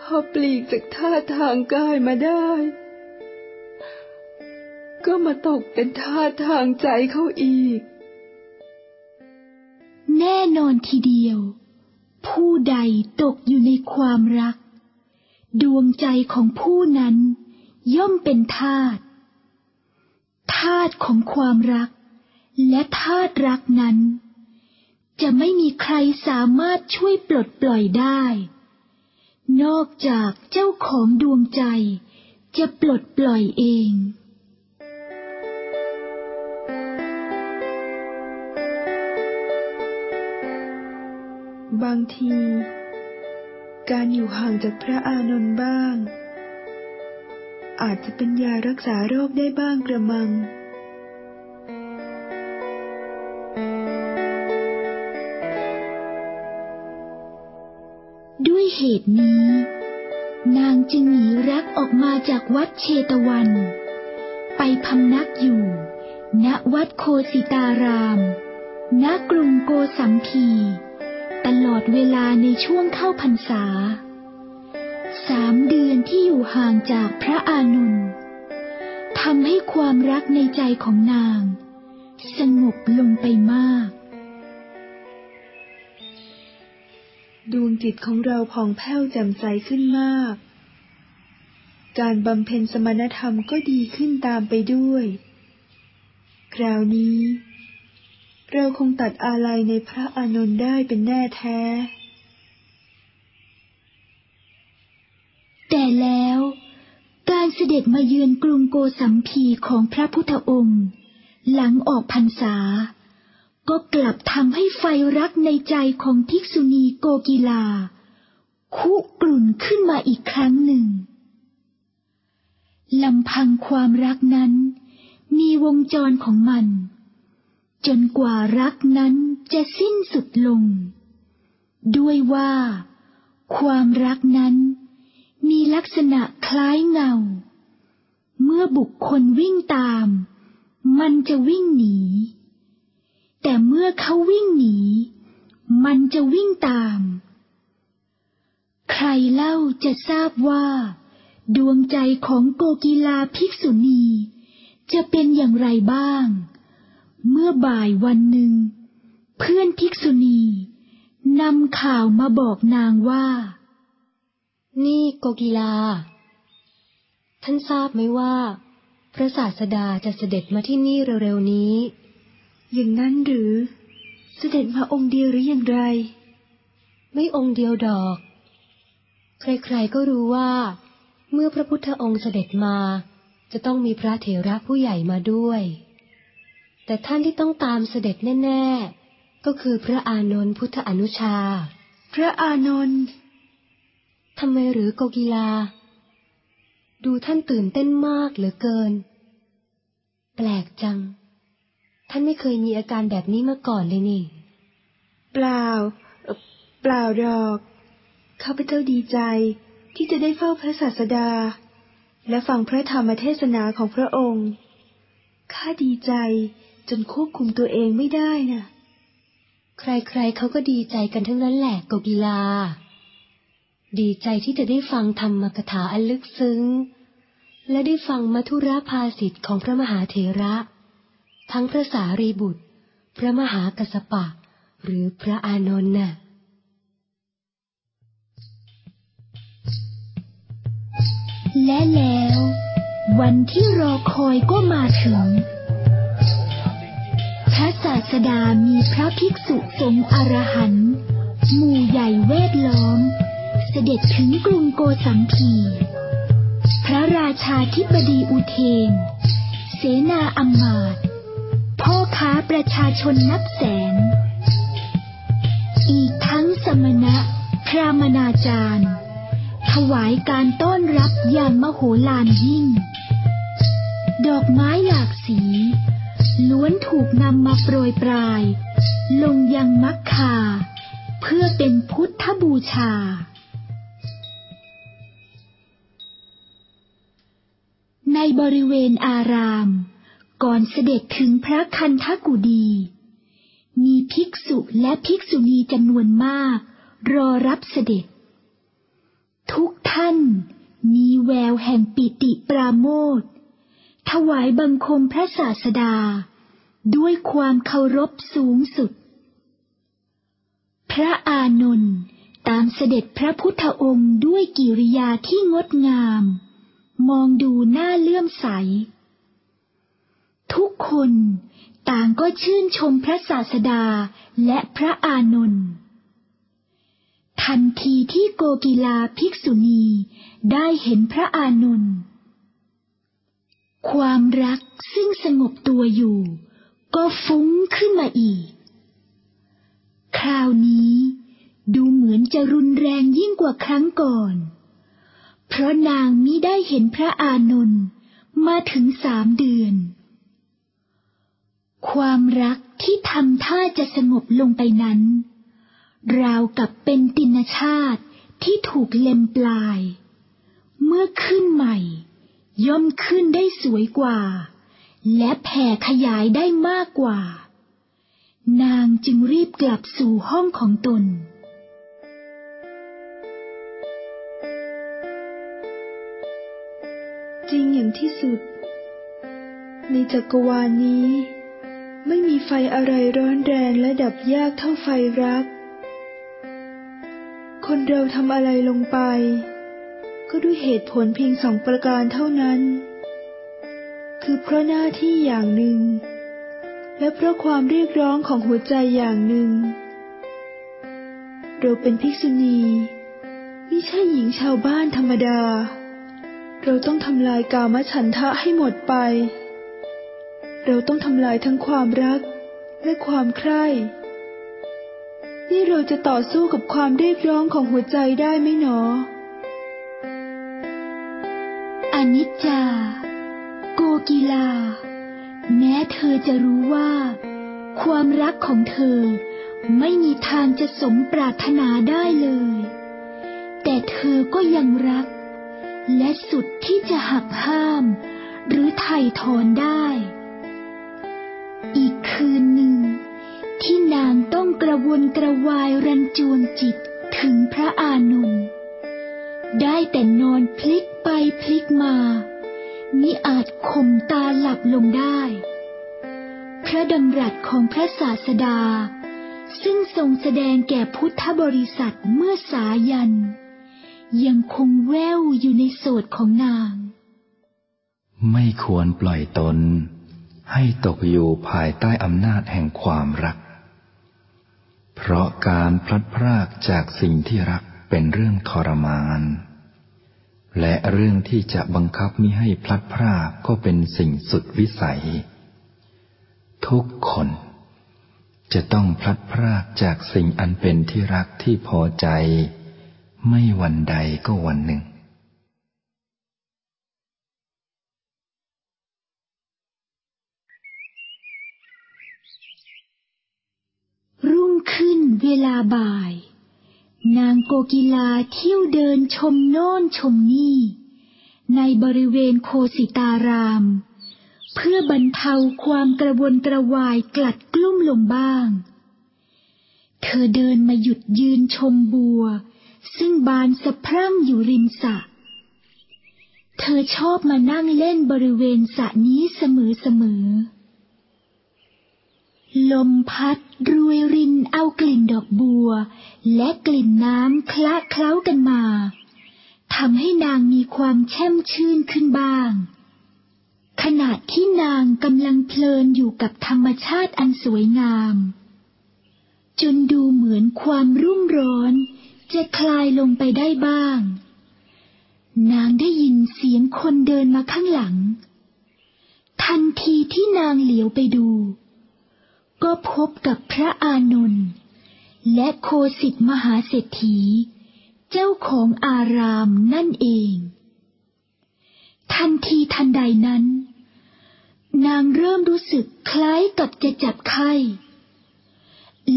พอปลีกจากทาสทางกายมาได้ ก็มาตกเป็นทาสทางใจเขาอีก แน่นอนทีเดียว ผู้ใดตกอยู่ในความรัก ดวงใจของผู้นั้นย่อมเป็นทาตทาตุของความรัก และทาตุรักนั้น จะไม่มีใครสามารถช่วยปลดปล่อยได้ นอกจากเจ้าของดวงใจจะปลดปล่อยเอง บางที การอยู่ห่างจากพระอานนท์บ้าง อาจจะเป็นยารักษาโรคได้บ้างกระมังด้วยเหตุนี้ นางจึงหนีรักออกมาจากวัดเชตวัน ไปพำนักอยู่ ณวัดโคสิตาราม ณกรุงโกสัมพี ตลอดเวลาในช่วงเข้าพรรษา สามเดือนที่อยู่ห่างจากพระอานนท์ทำให้ความรักในใจของนาง สงบลงไปมาก ดวงจิตของเราผ่องแผ้วแจ่มใสขึ้นมาก การบำเพ็ญสมณธรรมก็ดีขึ้นตามไปด้วย คราวนี้ เราคงตัดอาลัยในพระอานนท์ได้เป็นแน่แท้ แต่แล้วการเสด็จมาเยือนกรุงโกสัมพีของพระพุทธองค์ หลังออกพรรษา ก็กลับทำให้ไฟรักในใจของภิกษุณีโกกีลา คุกรุ่นขึ้นมาอีกครั้งหนึ่งลำพังความรักนั้น มีวงจรของมัน จนกว่ารักนั้นจะสิ้นสุดลง ด้วยว่า ความรักนั้น มีลักษณะคล้ายเงา เมื่อบุคคลวิ่งตาม มันจะวิ่งหนี แต่เมื่อเขาวิ่งหนี มันจะวิ่งตาม ใครเล่าจะทราบว่า ดวงใจของโกกีลาภิกษุณี จะเป็นอย่างไรบ้าง เมื่อบ่ายวันหนึ่ง เพื่อนภิกษุณีนำข่าวมาบอกนางว่า นี่โกกีลา ท่านทราบไหมว่า พระศาสดาจะเสด็จมาที่นี่เร็วๆนี้ อย่างนั้นหรือ เสด็จมาองค์เดียวหรืออย่างไร ไม่องค์เดียวดอก ใครๆก็รู้ว่า เมื่อพระพุทธองค์เสด็จมา จะต้องมีพระเถระผู้ใหญ่มาด้วย แต่ท่านที่ต้องตามเสด็จแน่ ๆ ก็คือพระอานนท์พุทธอนุชา พระอานนท์ทำไมหรือโกกีลา ดูท่านตื่นเต้นมากเหลือเกิน แปลกจัง ท่านไม่เคยมีอาการแบบนี้มาก่อนเลยนี่ เปล่าเอ่อเปล่าดอกข้าพเจ้าดีใจที่จะได้เฝ้าพระศาสดา และฟังพระธรรมเทศนาของพระองค์ ข้าดีใจ จนควบคุมตัวเองไม่ได้น่ะ ใครๆเขาก็ดีใจกันทั้งนั้นแหละกกีลา ดีใจที่จะได้ฟังธรรมกถาอันลึกซึ้ง และได้ฟังมัทุราภาสิทธิ์ของพระมหาเถระ ทั้งพระสารีบุตร พระมหากัสปะ หรือพระอานนท์น่ะและแล้ว วันที่รอคอยก็มาถึง พระศาสดามีพระภิกษุสงฆ์อรหันต์หมู่ใหญ่เวทล้อม เสด็จถึงกรุงโกสัมพี พระราชาธิบดีอุเทน เสนาอำมาตย์พ่อค้าประชาชนนับแสน อีกทั้งสมณะพรามนาจารย์ ถวายการต้อนรับอย่างมโหฬารยิ่ง ดอกไม้หลากสี ล้วนถูกนำมาโปรยปลาย ลงยังมักคา เพื่อเป็นพุทธบูชา ในบริเวณอาราม ก่อนเสด็จถึงพระคันธกุดี มีภิกษุและภิกษุณีจำนวนมาก รอรับเสด็จ ทุกท่านมีแววแห่งปิติปราโมทย์ ถวายบังคมพระศาสดา ด้วยความเคารพสูงสุด พระอานนท์ตามเสด็จพระพุทธองค์ด้วยกิริยาที่งดงาม มองดูหน้าเลื่อมใส ทุกคนต่างก็ชื่นชมพระศาสดาและพระอานนท์ทันทีที่โกกีลาภิกษุณีได้เห็นพระอานนท์ ความรักซึ่งสงบตัวอยู่ ก็ฟุ้งขึ้นมาอีก คราวนี้ดูเหมือนจะรุนแรงยิ่งกว่าครั้งก่อน เพราะนางมิได้เห็นพระอานนท์มาถึงสามเดือน ความรักที่ทำท่าจะสงบลงไปนั้น ราวกับเป็นตินชาติที่ถูกเล็มปลาย เมื่อขึ้นใหม่ ย่อมขึ้นได้สวยกว่า และแผ่ขยายได้มากกว่า นางจึงรีบกลับสู่ห้องของตน จริงอย่างที่สุด ในจักรวาลนี้ ไม่มีไฟอะไรร้อนแรงและดับยากเท่าไฟรัก คนเราทำอะไรลงไป ก็ด้วยเหตุผลเพียงสองประการเท่านั้น คือเพราะหน้าที่อย่างหนึ่ง และเพราะความเรียกร้องของหัวใจอย่างหนึ่ง เราเป็นภิกษุณีไม่ใช่หญิงชาวบ้านธรรมดา เราต้องทำลายกามฉันทะให้หมดไป เราต้องทำลายทั้งความรักและความใคร่นี่เราจะต่อสู้กับความเรียกร้องของหัวใจได้ไหมหนออ นิจจา โกกีลา แม้เธอจะรู้ว่า ความรักของเธอไม่มีทางจะสมปรารถนาได้เลย แต่เธอก็ยังรัก และสุดที่จะหักห้าม หรือไถ่ถอนได้ อีกคืนหนึ่ง ที่นางต้องกระวนกระวายรันจวนจิตถึงพระอานนท์ ได้แต่นอนพลิกไปพลิกมามิอาจข่มตาหลับลงได้ พระดำรัสของพระศาสดา ซึ่งทรงแสดงแก่พุทธบริษัทเมื่อสายัน ยังคงแววอยู่ในโสดของนาง ไม่ควรปล่อยตน ให้ตกอยู่ภายใต้อำนาจแห่งความรัก เพราะการพลัดพรากจากสิ่งที่รัก เป็นเรื่องทรมาน และเรื่องที่จะบังคับมิให้พลัดพรากก็เป็นสิ่งสุดวิสัย ทุกคนจะต้องพลัดพรากจากสิ่งอันเป็นที่รักที่พอใจ ไม่วันใดก็วันหนึ่ง รุ่งขึ้นเวลาบ่าย นางโกกีลาเที่ยวเดินชมโน่นชมนี่ ในบริเวณโคสิตาราม เพื่อบรรเทาความกระวนกระวายกลัดกลุ้มลงบ้าง เธอเดินมาหยุดยืนชมบัว ซึ่งบานสะพรั่งอยู่ริมสระเธอชอบมานั่งเล่นบริเวณสระนี้เสมอๆ ลมพัดรวยรินเอากลิ่นดอกบัว และกลิ่นน้ำคละเคล้ากันมาทำให้นางมีความแช่มชื่นขึ้นบ้าง ขณะที่นางกำลังเพลินอยู่กับธรรมชาติอันสวยงาม จนดูเหมือนความรุ่มร้อน จะคลายลงไปได้บ้าง นางได้ยินเสียงคนเดินมาข้างหลัง ทันทีที่นางเหลียวไปดู ก็พบกับพระอานนท์และโคสิทธมหาเศรษฐี เจ้าของอารามนั่นเอง ทันทีทันใดนั้น นางเริ่มรู้สึกคล้ายกับจะจับไข้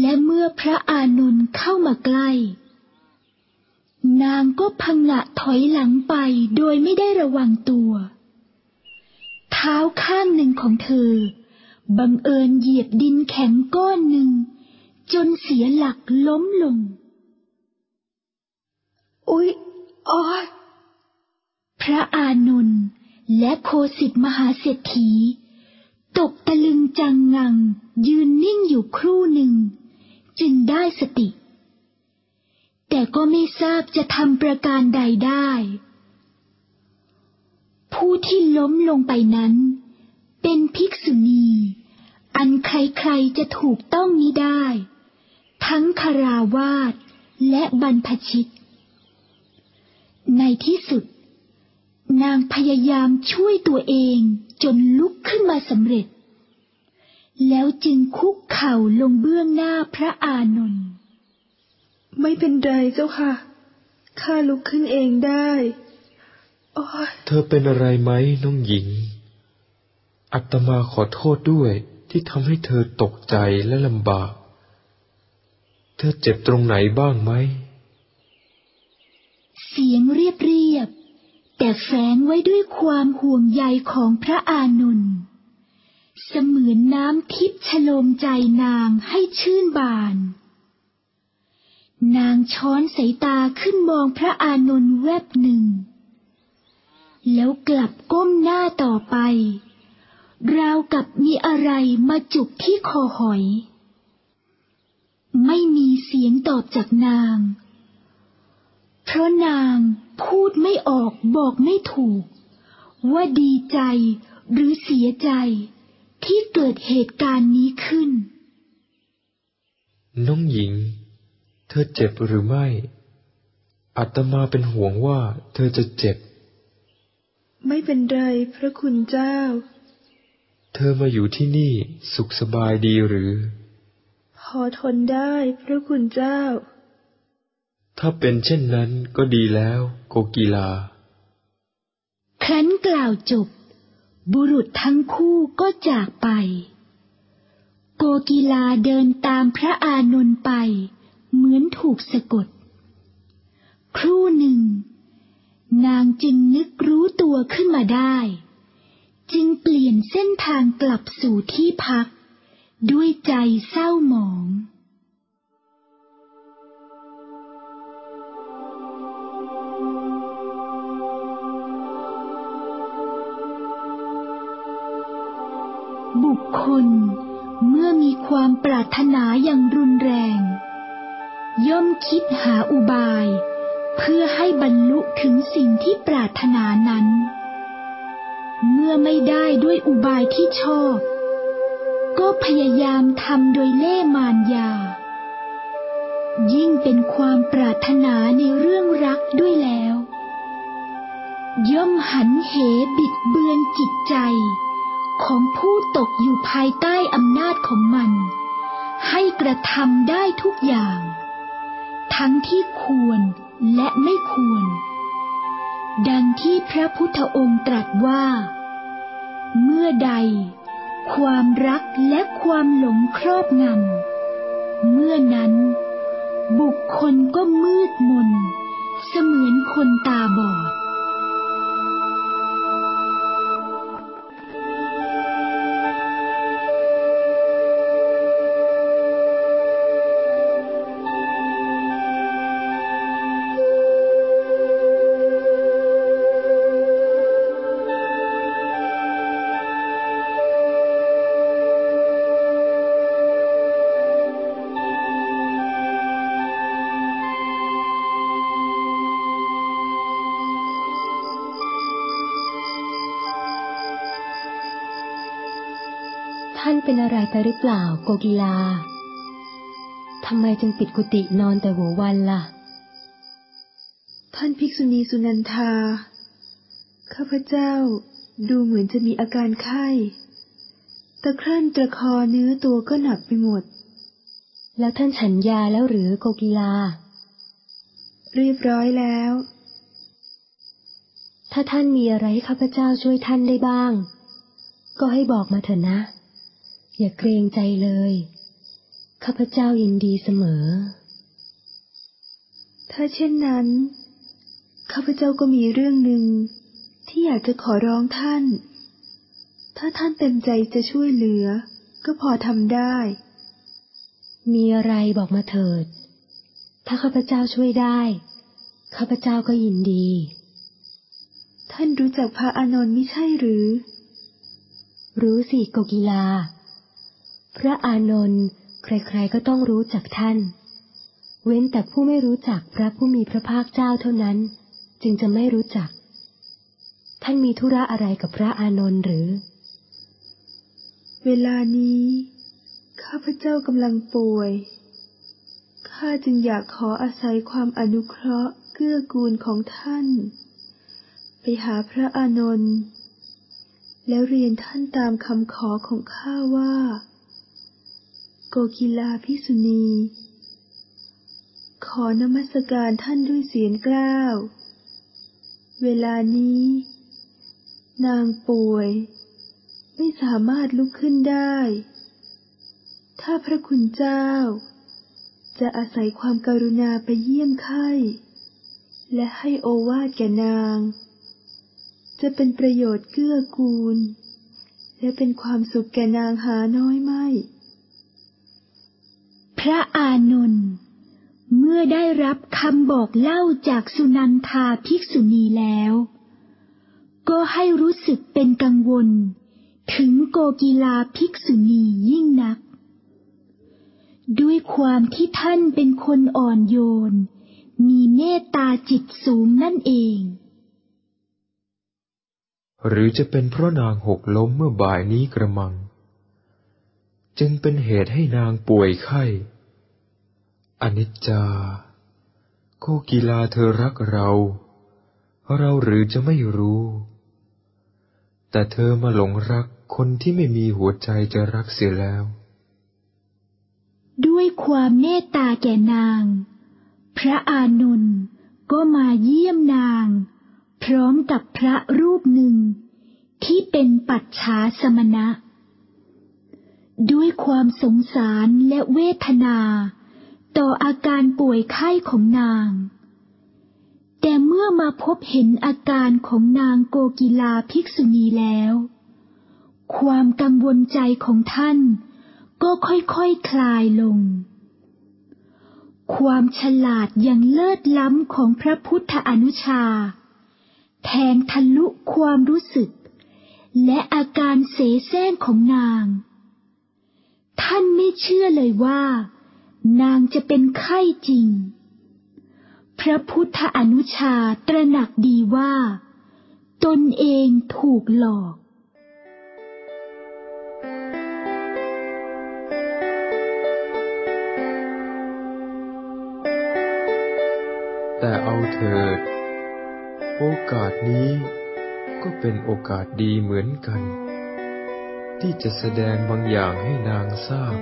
และเมื่อพระอานนท์เข้ามาใกล้ นางก็พังงะถอยหลังไปโดยไม่ได้ระวังตัว เท้าข้างหนึ่งของเธอ บังเอิญเหยียบดินแข็งก้อนหนึ่ง จนเสียหลักล้มลง อุ๊ยอ๋อยพระอานนท์และโคสิทธมหาเศรษฐี ตกตะลึงจังงัง ยืนนิ่งอยู่ครู่หนึ่ง จึงได้สติ แต่ก็ไม่ทราบจะทำประการใดได้ ผู้ที่ล้มลงไปนั้น เป็นภิกษุณี อันใครๆจะถูกต้องนี้ได้ ทั้งคาราวาสและบรรพชิต ในที่สุด นางพยายามช่วยตัวเองจนลุกขึ้นมาสำเร็จ แล้วจึงคุกเข่าลงเบื้องหน้าพระอานนท์ไม่เป็นไรเจ้าค่ะ ข้าลุกขึ้นเองได้โอ้ยเธอเป็นอะไรไหมน้องหญิง อัตมาขอโทษด้วย ที่ทำให้เธอตกใจและลำบาก เธอเจ็บตรงไหนบ้างไหม เสียงเรียบเรียบๆแต่แฝงไว้ด้วยความห่วงใยของพระอานนท์เสมือนน้ำทิพย์ชโลมใจนางให้ชื่นบาน นางช้อนสายตาขึ้นมองพระอานนท์แวบหนึ่ง แล้วกลับก้มหน้าต่อไป ราวกับมีอะไรมาจุกที่คอหอย ไม่มีเสียงตอบจากนาง เพราะนางพูดไม่ออกบอกไม่ถูก ว่าดีใจหรือเสียใจที่เกิดเหตุการณ์นี้ขึ้น น้องหญิง เธอเจ็บหรือไม่อัตมาเป็นห่วงว่าเธอจะเจ็บ ไม่เป็นไรพระคุณเจ้า เธอมาอยู่ที่นี่สุขสบายดีหรือ พอทนได้พระคุณเจ้า ถ้าเป็นเช่นนั้นก็ดีแล้วโกกีลา ครั้นกล่าวจบ บุรุษทั้งคู่ก็จากไป โกกีลาเดินตามพระอานนท์ไป เหมือนถูกสะกด ครู่หนึ่ง นางจึงนึกรู้ตัวขึ้นมาได้ จึงเปลี่ยนเส้นทางกลับสู่ที่พัก ด้วยใจเศร้าหมอง บุคคลเมื่อมีความปรารถนาอย่างรุนแรง ย่อมคิดหาอุบาย เพื่อให้บรรลุถึงสิ่งที่ปรารถนานั้น เมื่อไม่ได้ด้วยอุบายที่ชอบ ก็พยายามทำโดยเล่มารยา ยิ่งเป็นความปรารถนาในเรื่องรักด้วยแล้ว ย่อมหันเหบิดเบือนจิตใจ ของผู้ตกอยู่ภายใต้อำนาจของมัน ให้กระทำได้ทุกอย่าง ทั้งที่ควรและไม่ควร ดังที่พระพุทธองค์ตรัสว่า เมื่อใด ความรักและความหลงครอบงำ เมื่อนั้น บุคคลก็มืดมน เสมือนคนตาบอด ไรไปหรือเปล่าโกกีลาทำไมจึงปิดกุฏินอนแต่หัววันล่ะ ท่านภิกษุณีสุนันทา ข้าพเจ้าดูเหมือนจะมีอาการไข้ตะครั่นตะคอเนื้อตัวก็หนักไปหมด แล้วท่านฉันยาแล้วหรือโกกีลา เรียบร้อยแล้ว ถ้าท่านมีอะไรให้ข้าพเจ้าช่วยท่านได้บ้าง ก็ให้บอกมาเถอะนะ อย่าเกรงใจเลย ข้าพเจ้ายินดีเสมอ ถ้าเช่นนั้น ข้าพเจ้าก็มีเรื่องหนึ่งที่อยากจะขอร้องท่าน ถ้าท่านเต็มใจจะช่วยเหลือ ก็พอทำได้ มีอะไรบอกมาเถิด ถ้าข้าพเจ้าช่วยได้ ข้าพเจ้าก็ยินดี ท่านรู้จักพระอานนท์ไม่ใช่หรือ รู้สิโกกีลา พระอานนท์ใครๆก็ต้องรู้จักท่าน เว้นแต่ผู้ไม่รู้จักพระผู้มีพระภาคเจ้าเท่านั้น จึงจะไม่รู้จัก ท่านมีธุระอะไรกับพระอานนท์หรือ เวลานี้ ข้าพเจ้ากำลังป่วย ข้าจึงอยากขออาศัยความอนุเคราะห์เกื้อกูลของท่าน ไปหาพระอานนท์แล้วเรียนท่านตามคำขอของข้าว่า โกกีลาภิกษุณี ขอนมัสการท่านด้วยเสียงกล้าว เวลานี้ นางป่วย ไม่สามารถลุกขึ้นได้ ถ้าพระคุณเจ้า จะอาศัยความกรุณาไปเยี่ยมไข้ และให้โอวาทแก่นาง จะเป็นประโยชน์เกื้อกูล และเป็นความสุขแก่นางหาน้อยไม่ พระอานนท์เมื่อได้รับคำบอกเล่าจากสุนันทาภิกษุณีแล้ว ก็ให้รู้สึกเป็นกังวล ถึงโกกีลาภิกษุณียิ่งนัก ด้วยความที่ท่านเป็นคนอ่อนโยน มีเมตตาจิตสูงนั่นเอง หรือจะเป็นเพราะนางหกล้มเมื่อบ่ายนี้กระมัง จึงเป็นเหตุให้นางป่วยไข้ อนิจจาโกกีลาเธอรักเรา เราหรือจะไม่รู้ แต่เธอมาหลงรักคนที่ไม่มีหัวใจจะรักเสียแล้ว ด้วยความเมตตาแก่นาง พระอานนท์ก็มาเยี่ยมนาง พร้อมกับพระรูปหนึ่งที่เป็นปัจฉาสมณะ ด้วยความสงสารและเวทนา ต่ออาการป่วยไข้ของนาง แต่เมื่อมาพบเห็นอาการของนางโกกีลาภิกษุณีแล้ว ความกังวลใจของท่านก็ค่อยๆคคลายลง ความฉลาดอย่างเลิศล้ำของพระพุทธอนุชา แทงทะลุความรู้สึก และอาการเสแสร้งของนาง ท่านไม่เชื่อเลยว่า นางจะเป็นไข้จริง พระพุทธอนุชาตระหนักดีว่า ตนเองถูกหลอกแต่เอาเถิด โอกาสนี้ก็เป็นโอกาสดีเหมือนกัน ที่จะแสดงบางอย่างให้นางทราบ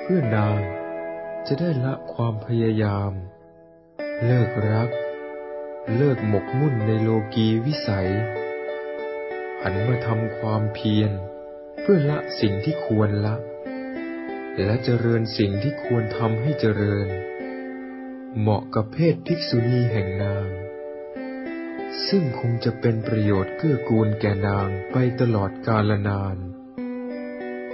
เพื่อนางจะได้ละความพยายาม เลิกรัก เลิกหมกมุ่นในโลกีวิสัย หันมาทำความเพียร เพื่อละสิ่งที่ควรละ และเจริญสิ่งที่ควรทำให้เจริญ เหมาะกับเพศภิกษุณีแห่งนาง ซึ่งคงจะเป็นประโยชน์เกื้อกูลแก่นางไปตลอดกาลนาน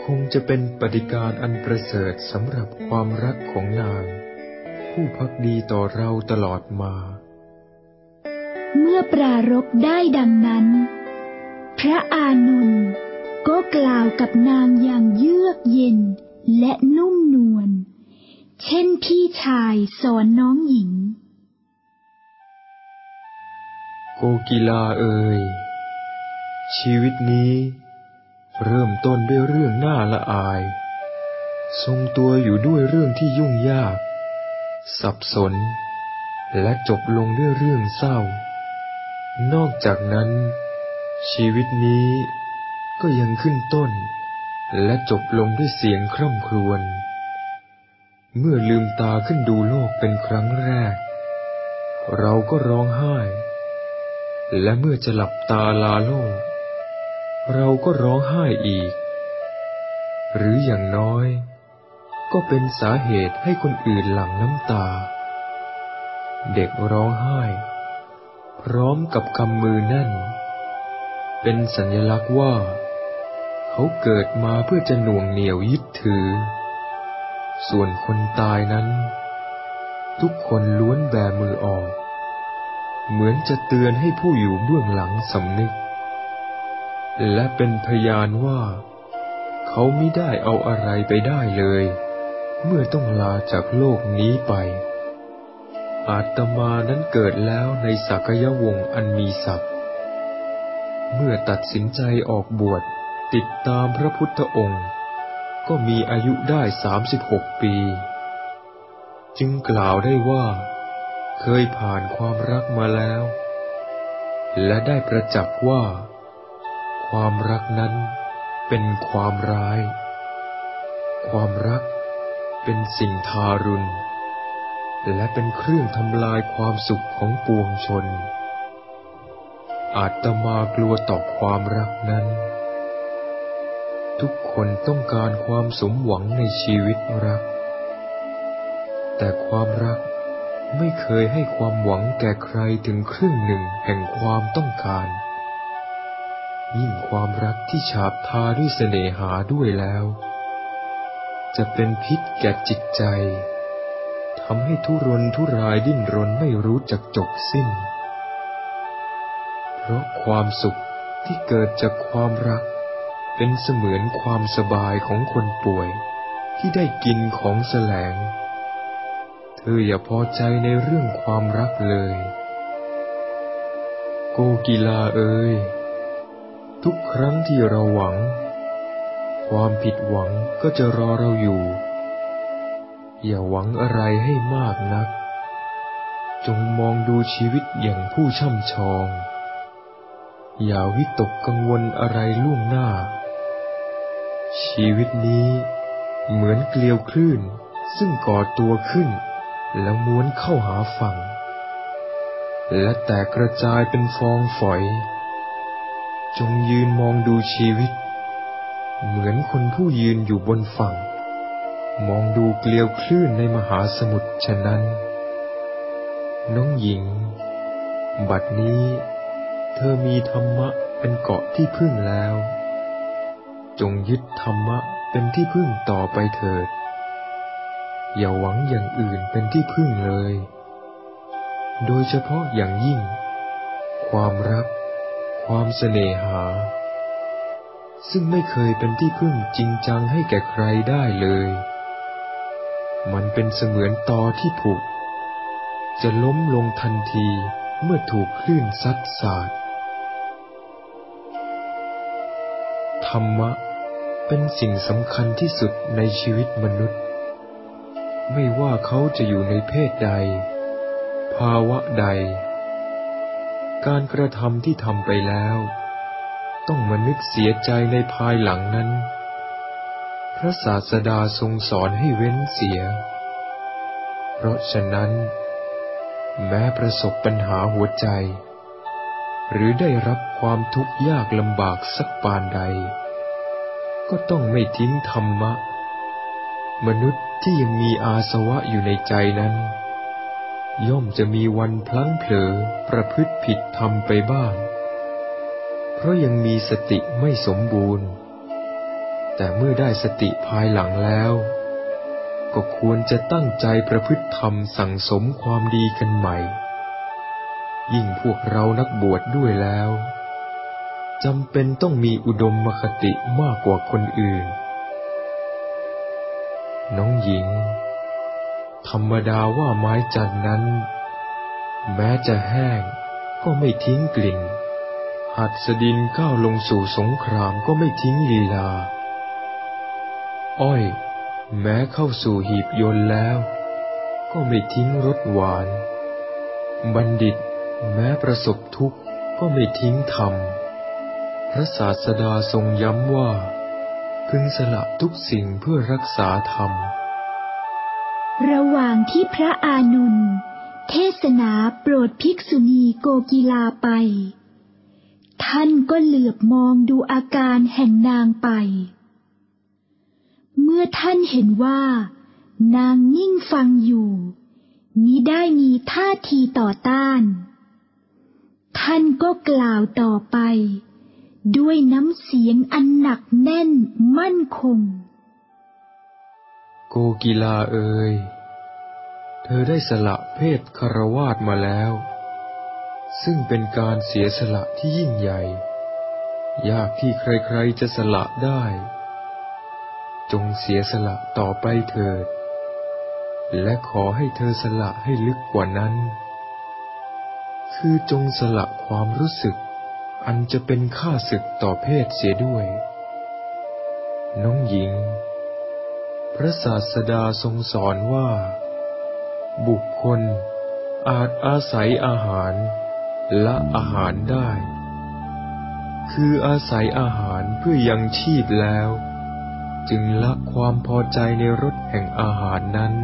คงจะเป็นปฏิการอันประเสริฐสำหรับความรักของนาง ผู้พักดีต่อเราตลอดมา เมื่อปรารภได้ดังนั้น พระอานนท์ก็กล่าวกับนางอย่างเยือกเย็นและนุ่มนวล เช่นพี่ชายสอนน้องหญิง โกกีลาเอ่ย ชีวิตนี้ เริ่มต้นด้วยเรื่องน่าละอาย ทรงตัวอยู่ด้วยเรื่องที่ยุ่งยาก สับสน และจบลงด้วยเรื่องเศร้า นอกจากนั้น ชีวิตนี้ก็ยังขึ้นต้น และจบลงด้วยเสียงคร่ำครวญ เมื่อลืมตาขึ้นดูโลกเป็นครั้งแรก เราก็ร้องไห้ และเมื่อจะหลับตาลาโลก เราก็ร้องไห้อีก หรืออย่างน้อย ก็เป็นสาเหตุให้คนอื่นหลั่งน้ำตา เด็กร้องไห้ พร้อมกับกำมือแน่น เป็นสัญลักษณ์ว่า เขาเกิดมาเพื่อจะหน่วงเหนี่ยวยึดถือ ส่วนคนตายนั้น ทุกคนล้วนแบมือออก เหมือนจะเตือนให้ผู้อยู่เบื้องหลังสำนึก และเป็นพยานว่า เขาไม่ได้เอาอะไรไปได้เลย เมื่อต้องลาจากโลกนี้ไป อาตมานั้นเกิดแล้วในสักยวงศ์อันมีศักดิ์เมื่อตัดสินใจออกบวชติดตามพระพุทธองค์ ก็มีอายุได้สามสิบหกปี จึงกล่าวได้ว่า เคยผ่านความรักมาแล้ว และได้ประจักษ์ว่า ความรักนั้นเป็นความร้าย ความรักเป็นสิ่งทารุณ และเป็นเครื่องทำลายความสุขของปวงชน อาตมากลัวต่อความรักนั้น ทุกคนต้องการความสมหวังในชีวิตรัก แต่ความรัก ไม่เคยให้ความหวังแก่ใครถึงครึ่งหนึ่งแห่งความต้องการ ยิ่งความรักที่ฉาบทาด้วยเสน่หาด้วยแล้ว จะเป็นพิษแก่จิตใจทำให้ทุรนทุรายดิ้นรนไม่รู้จักจบสิ้น เพราะความสุขที่เกิดจากความรัก เป็นเสมือนความสบายของคนป่วยที่ได้กินของแสลง เธออย่าพอใจในเรื่องความรักเลย โกกีลาเอ๋ยทุกครั้งที่เราหวัง ความผิดหวังก็จะรอเราอยู่ อย่าหวังอะไรให้มากนัก จงมองดูชีวิตอย่างผู้ช่ำชอง อย่าวิตกกังวลอะไรล่วงหน้า ชีวิตนี้เหมือนเกลียวคลื่นซึ่งก่อตัวขึ้น แล้วม้วนเข้าหาฝั่ง และแตกกระจายเป็นฟองฝอย จงยืนมองดูชีวิต เหมือนคนผู้ยืนอยู่บนฝั่ง มองดูเกลียวคลื่นในมหาสมุทรฉะนั้น น้องหญิง บัดนี้ เธอมีธรรมะเป็นเกาะที่พึ่งแล้ว จงยึดธรรมะเป็นที่พึ่งต่อไปเถิด อย่าหวังอย่างอื่นเป็นที่พึ่งเลย โดยเฉพาะอย่างยิ่ง ความรัก ความเสน่หา ซึ่งไม่เคยเป็นที่พึ่งจริงจังให้แก่ใครได้เลย มันเป็นเสมือนตอที่ผุจะล้มลงทันทีเมื่อถูกคลื่นซัดสาดธรรมะเป็นสิ่งสำคัญที่สุดในชีวิตมนุษย์ ไม่ว่าเขาจะอยู่ในเพศใด ภาวะใด การกระทำที่ทำไปแล้ว ต้องมานึกเสียใจในภายหลังนั้น พระศาสดาทรงสอนให้เว้นเสีย เพราะฉะนั้น แม้ประสบปัญหาหัวใจ หรือได้รับความทุกข์ยากลำบากสักปานใด ก็ต้องไม่ทิ้งธรรมะ มนุษย์ที่ยังมีอาสวะอยู่ในใจนั้น ย่อมจะมีวันพลั้งเผลอประพฤติผิดธรรมไปบ้าง เพราะยังมีสติไม่สมบูรณ์ แต่เมื่อได้สติภายหลังแล้ว ก็ควรจะตั้งใจประพฤติธรรมสั่งสมความดีกันใหม่ ยิ่งพวกเรานักบวชดด้วยแล้วจำเป็นต้องมีอุดมมคติมากกว่าคนอื่น น้องหญิง ธรรมดาว่าไม้จันนั้น แม้จะแห้งก็ไม่ทิ้งกลิ่น หัดสดินก้าวลงสู่สงครามก็ไม่ทิ้งลีลา อ้อย แม้เข้าสู่หีบยนต์แล้ว ก็ไม่ทิ้งรสหวาน บัณฑิตแม้ประสบทุกข์ก็ไม่ทิ้งธรรม พระศาสดาทรงย้ำว่า พึงสละทุกสิ่งเพื่อรักษาธรรม ระหว่างที่พระอานุนเทศนาโปรดภิกษุณีโกกีลาไป ท่านก็เหลือบมองดูอาการแห่งนางไป เมื่อท่านเห็นว่า นางนิ่งฟังอยู่มิได้มีท่าทีต่อต้าน ท่านก็กล่าวต่อไป ด้วยน้ำเสียงอันหนักแน่นมั่นคง โกกีลาเอ่ย เธอได้สละเพศคารวาสมาแล้ว ซึ่งเป็นการเสียสละที่ยิ่งใหญ่ ยากที่ใครๆจะสละได้ จงเสียสละต่อไปเถิด และขอให้เธอสละให้ลึกกว่านั้น คือจงสละความรู้สึก อันจะเป็นค่าศึกต่อเพศเสียด้วย น้องหญิง พระศาสดาทรงสอนว่า บุคคลอาจอาศัยอาหารและอาหารได้ คืออาศัยอาหารเพื่อยังชีพแล้ว จึงละความพอใจในรสแห่งอาหารนั้น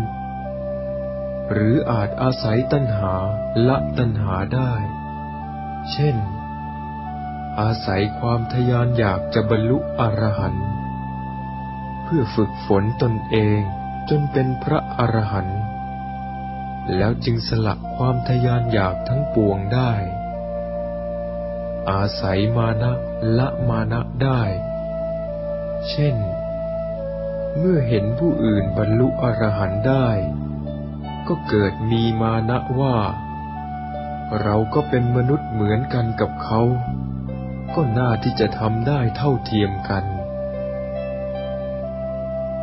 หรืออาจอาศัยตัณหาละตัณหาได้ เช่น อาศัยความทยานอยากจะบรรลุอรหันต์เพื่อฝึกฝนตนเองจนเป็นพระอรหันต์แล้วจึงสละความทยานอยากทั้งปวงได้ อาศัยมานะละมานะได้ เช่น เมื่อเห็นผู้อื่นบรรลุอรหันต์ได้ ก็เกิดมีมานะว่า เราก็เป็นมนุษย์เหมือนกันกับเขา ก็น่าที่จะทำได้เท่าเทียมกัน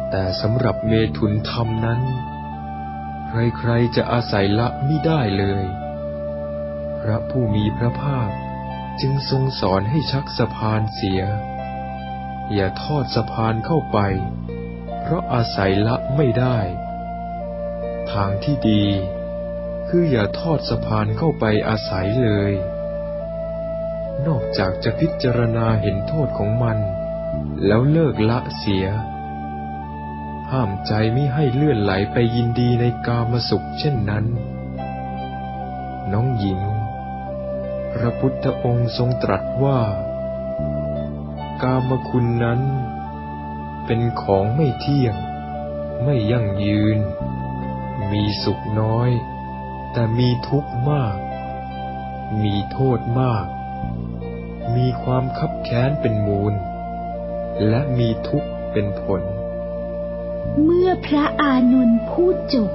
แต่สำหรับเมถุนธรรมนั้น ใครๆจะอาศัยละไม่ได้เลย พระผู้มีพระภาคจึงทรงสอนให้ชักสะพานเสีย อย่าทอดสะพานเข้าไป เพราะอาศัยละไม่ได้ ทางที่ดี คืออย่าทอดสะพานเข้าไปอาศัยเลย นอกจากจะพิจารณาเห็นโทษของมัน แล้วเลิกละเสีย ห้ามใจไม่ให้เลื่อนไหลไปยินดีในกามสุขเช่นนั้น น้องหญิง พระพุทธองค์ทรงตรัสว่า กามคุณนั้น เป็นของไม่เที่ยง ไม่ยั่งยืน มีสุขน้อย แต่มีทุกข์มาก มีโทษมาก มีความคับแค้นเป็นมูล และมีทุกข์เป็นผล เมื่อพระอานนท์พูดจบ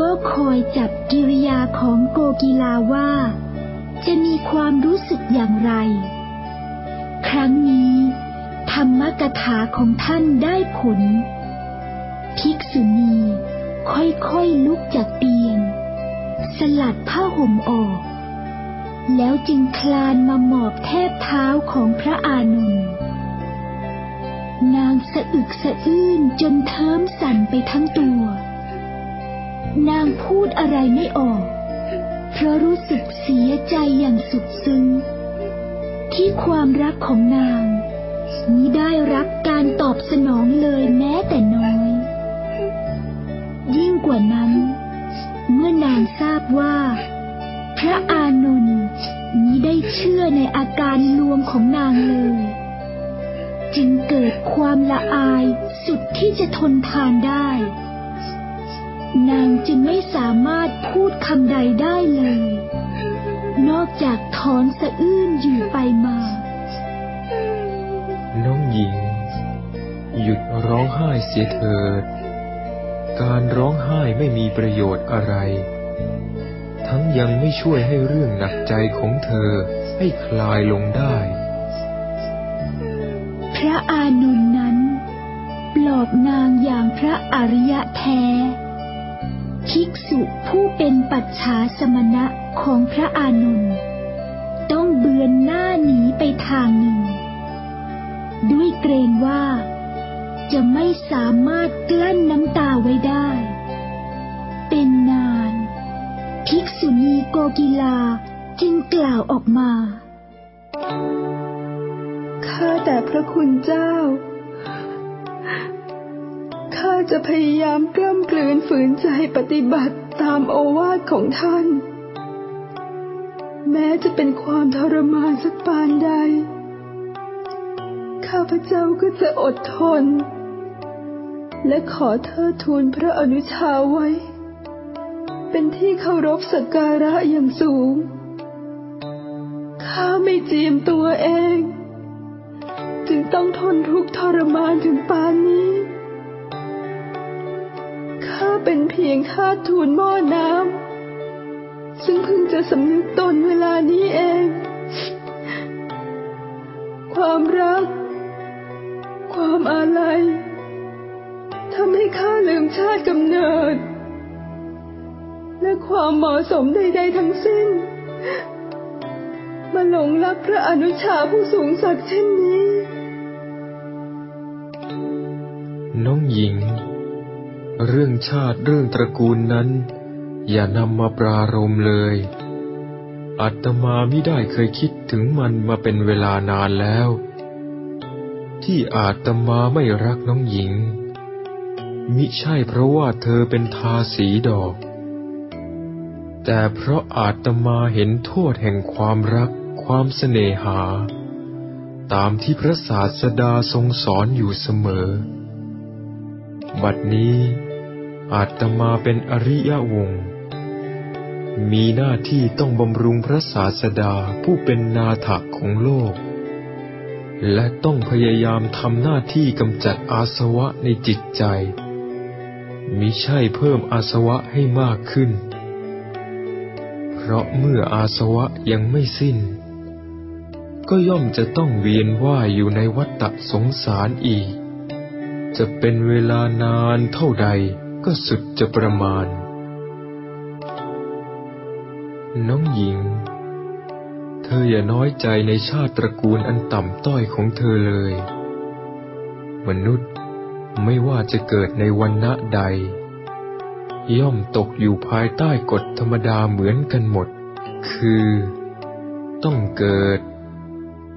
ก็คอยจับกิริยาของโกกีลาว่า จะมีความรู้สึกอย่างไร ครั้งนี้ธรรมกถาของท่านได้ผล ภิกษุณีค่อยๆลุกจากเตียง สลัดผ้าห่มออก แล้วจึงคลานมาหมอบแทบเท้าของพระอานนท์นางสะอึกสะอื้นจนเทิมสั่นไปทั้งตัว นางพูดอะไรไม่ออก เพราะรู้สึกเสียใจอย่างสุดซึ้ง ที่ความรักของนางมิได้รับการตอบสนองเลยแม้แต่น้อย ยิ่งกว่านั้น เมื่อนางทราบว่า พระอานนท์มิได้เชื่อในอาการลวงของนางเลย จึงเกิดความละอายสุดที่จะทนทานได้ นางจึงไม่สามารถพูดคำใดได้เลย นอกจากถอนสะอื้นอยู่ไปมา น้องหญิง หยุดร้องไห้เสียเถิด การร้องไห้ไม่มีประโยชน์อะไร ทั้งยังไม่ช่วยให้เรื่องหนักใจของเธอให้คลายลงได้ พระอานนท์นั้นปลอบนางอย่างพระอริยะแท้ภิกษุผู้เป็นปัจฉาสมณะของพระอานนท์ต้องเบือนหน้าหนีไปทางหนึ่ง ด้วยเกรงว่าจะไม่สามารถกลั้นน้ำตาไว้ได้ ษุณีโกกีลาจึงกล่าวออกมา ข้าแต่พระคุณเจ้า ข้าจะพยายามกล้ำกลืนฝืนใจปฏิบัติตามโอวาทของท่าน แม้จะเป็นความทรมานสักปานใด ข้าพเจ้าก็จะอดทน และขอเธอทูลพระอนุชาไว้ เป็นที่เคารพสักการะอย่างสูง ข้าไม่เจียมตัวเอง จึงต้องทนทุกข์ทรมานถึงปานนี้ ข้าเป็นเพียงทาสทูลหม้อน้ำ ซึ่งเพิ่งจะสำนึกตนเวลานี้เอง ความรัก ความอาลัยทำให้ข้าลืมชาติกำเนิด และความเหมาะสมใดๆทั้งสิ้น มาหลงรักพระอนุชาผู้สูงศักดิ์เช่นนี้ น้องหญิง เรื่องชาติเรื่องตระกูลนั้น อย่านำมาปรารมเลยอาตมาไม่ได้เคยคิดถึงมันมาเป็นเวลานานแล้ว ที่อาตมาไม่รักน้องหญิง มิใช่เพราะว่าเธอเป็นทาสีดอก แต่เพราะอาตมาเห็นโทษแห่งความรักความเสน่หา ตามที่พระศาสดาทรงสอนอยู่เสมอ บัดนี้อาตมาเป็นอริยวงศ์มีหน้าที่ต้องบำรุงพระศาสดาผู้เป็นนาถะของโลก และต้องพยายามทำหน้าที่กำจัดอาสวะในจิตใจมิใช่เพิ่มอาสวะให้มากขึ้น เพราะเมื่ออาสวะยังไม่สิ้น ก็ย่อมจะต้องเวียนว่ายอยู่ในวัฏสงสารอีก จะเป็นเวลานานเท่าใดก็สุดจะประมาณ น้องหญิง เธออย่าน้อยใจในชาติตระกูลอันต่ำต้อยของเธอเลย มนุษย์ไม่ว่าจะเกิดในวันณะใด ย่อมตกอยู่ภายใต้กฎธรรมดาเหมือนกันหมด คือ ต้องเกิด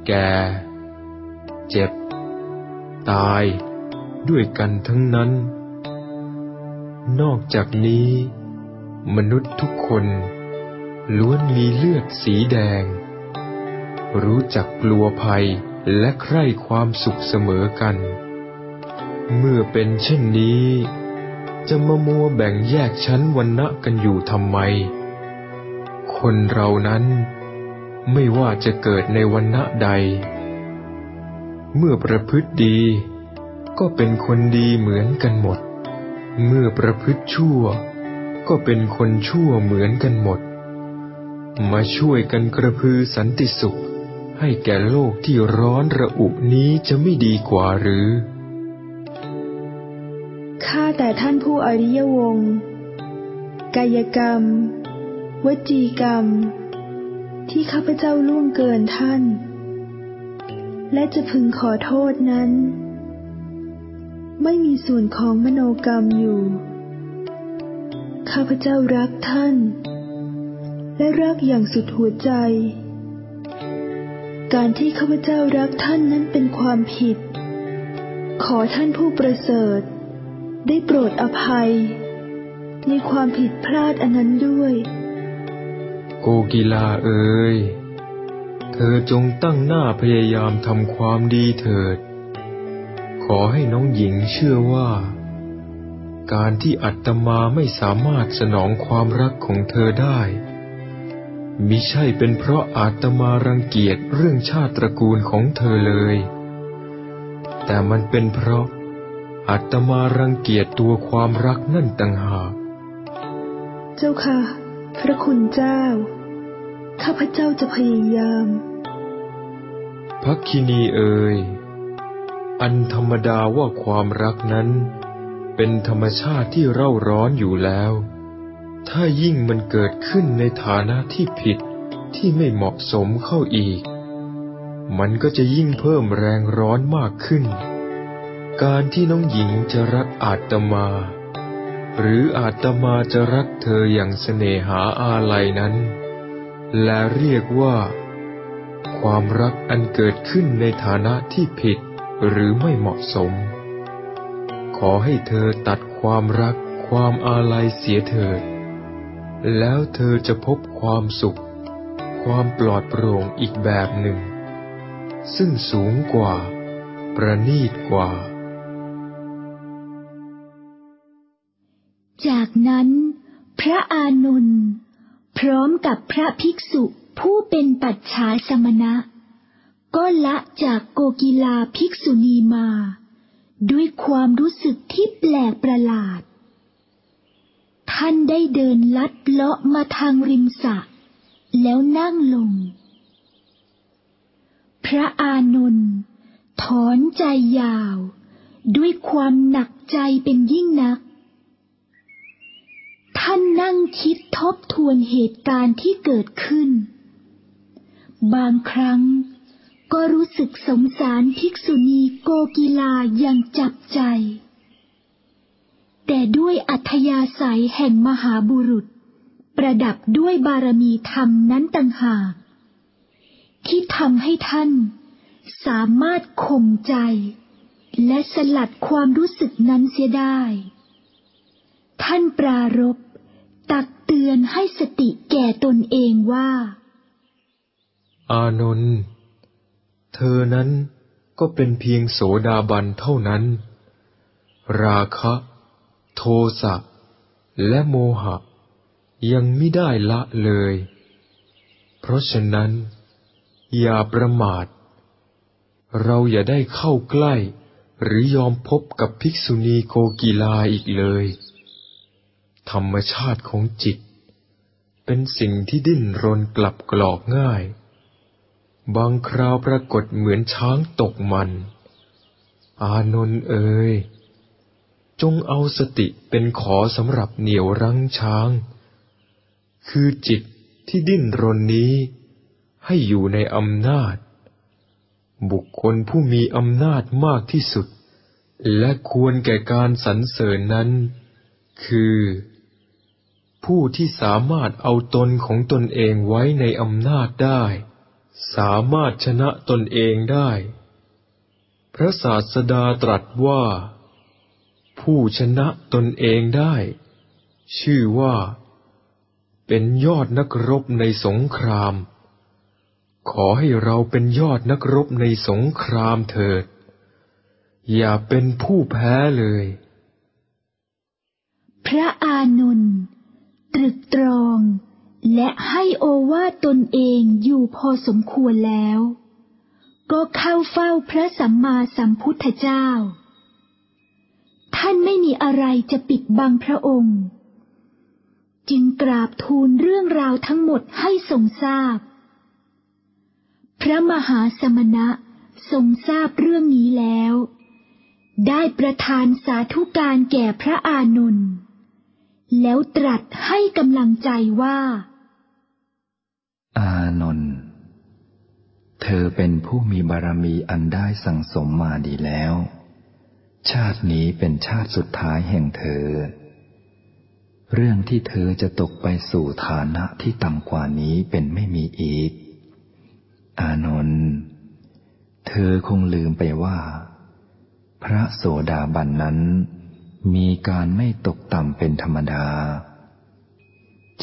แก่ เจ็บ ตาย ด้วยกันทั้งนั้น นอกจากนี้ มนุษย์ทุกคน ล้วนมีเลือดสีแดง รู้จักกลัวภัยและใคร่ความสุขเสมอกัน เมื่อเป็นเช่นนี้ จะมามัวแบ่งแยกชั้นวันณะกันอยู่ทำไม คนเรานั้น ไม่ว่าจะเกิดในวันณะใด เมื่อประพฤติดี ก็เป็นคนดีเหมือนกันหมด เมื่อประพฤติชั่ว ก็เป็นคนชั่วเหมือนกันหมด มาช่วยกันกระพือสันติสุข ให้แก่โลกที่ร้อนระอุนี้จะไม่ดีกว่าหรือ ข้าแต่ท่านผู้อริยวงศ์กายกรรม วจีกรรม ที่ข้าพเจ้าล่วงเกินท่าน และจะพึงขอโทษนั้น ไม่มีส่วนของมโนกรรมอยู่ ข้าพเจ้ารักท่าน และรักอย่างสุดหัวใจ การที่ข้าพเจ้ารักท่านนั้นเป็นความผิด ขอท่านผู้ประเสริฐ ได้โปรดอภัย ในความผิดพลาดอันนั้นด้วย โกกีลาเอ๋ยเธอจงตั้งหน้าพยายามทำความดีเถิด ขอให้น้องหญิงเชื่อว่า การที่อัตมาไม่สามารถสนองความรักของเธอได้มิใช่เป็นเพราะอาตมารังเกียจเรื่องชาติตระกูลของเธอเลย แต่มันเป็นเพราะ อาตมารังเกียจตัวความรักนั่นต่างหาก เจ้าค่ะ พระคุณเจ้า ข้าพเจ้าจะพยายามพักคินีเอ่ย อันธรรมดาว่าความรักนั้น เป็นธรรมชาติที่เร่าร้อนอยู่แล้ว ถ้ายิ่งมันเกิดขึ้นในฐานะที่ผิดที่ไม่เหมาะสมเข้าอีก มันก็จะยิ่งเพิ่มแรงร้อนมากขึ้น การที่น้องหญิงจะรักอาตมา หรืออาตมาจะรักเธออย่างเสน่หาอาลัยนั้น และเรียกว่า ความรักอันเกิดขึ้นในฐานะที่ผิดหรือไม่เหมาะสม ขอให้เธอตัดความรักความอาลัยเสียเถิด แล้วเธอจะพบความสุข ความปลอดโปร่งอีกแบบหนึ่ง ซึ่งสูงกว่า ประณีตกว่า จากนั้นพระอานนท์พร้อมกับพระภิกษุผู้เป็นปัจฉาสมณะ ก็ละจากโกกีลาภิกษุณีมา ด้วยความรู้สึกที่แปลกประหลาด ท่านได้เดินลัดเลาะมาทางริมสระแล้วนั่งลง พระอานนท์ถอนใจยาว ด้วยความหนักใจเป็นยิ่งนัก ท่านนั่งคิดทบทวนเหตุการณ์ที่เกิดขึ้น บางครั้งก็รู้สึกสงสารภิกษุณีโกกีลาอย่างจับใจ แต่ด้วยอัธยาศัยแห่งมหาบุรุษ ประดับด้วยบารมีธรรมนั้นต่างหาก ที่ทำให้ท่านสามารถข่มใจ และสลัดความรู้สึกนั้นเสียได้ ท่านปรารบ ตักเตือนให้สติแก่ตนเองว่า อานนท์เธอนั้นก็เป็นเพียงโสดาบันเท่านั้น ราคะ โทสะ และโมหะ ยังไม่ได้ละเลย เพราะฉะนั้น อย่าประมาท เราอย่าได้เข้าใกล้ หรือยอมพบกับภิกษุณีโกกีลาอีกเลย ธรรมชาติของจิต เป็นสิ่งที่ดิ้นรนกลับกรอกง่าย บางคราวปรากฏเหมือนช้างตกมัน อานนท์เอ๋ยจงเอาสติเป็นขอสำหรับเหนี่ยวรั้งช้าง คือจิตที่ดิ้นรนนี้ ให้อยู่ในอำนาจ บุคคลผู้มีอำนาจมากที่สุด และควรแก่การสรรเสริญนั้น คือ ผู้ที่สามารถเอาตนของตนเองไว้ในอำนาจได้ สามารถชนะตนเองได้ พระศาสดาตรัสว่า ผู้ชนะตนเองได้ ชื่อว่า เป็นยอดนักรบในสงคราม ขอให้เราเป็นยอดนักรบในสงครามเถิด อย่าเป็นผู้แพ้เลย พระอานนท์ ตรึกตรอง และให้โอวาตนเองอยู่พอสมควรแล้ว ก็เข้าเฝ้าพระสัมมาสัมพุทธเจ้า ท่านไม่มีอะไรจะปิดบังพระองค์ จึงกราบทูลเรื่องราวทั้งหมดให้ทรงทราบ พระมหาสมณะทรงทราบเรื่องนี้แล้ว ได้ประทานสาธุการแก่พระอานนท์ แล้วตรัสให้กำลังใจว่า อานนท์เธอเป็นผู้มีบารมีอันได้สั่งสมมาดีแล้ว ชาตินี้เป็นชาติสุดท้ายแห่งเธอ เรื่องที่เธอจะตกไปสู่ฐานะที่ต่ำกว่านี้เป็นไม่มีอีก อานนท์เธอคงลืมไปว่า พระโสดาบันนั้น มีการไม่ตกต่ำเป็นธรรมดา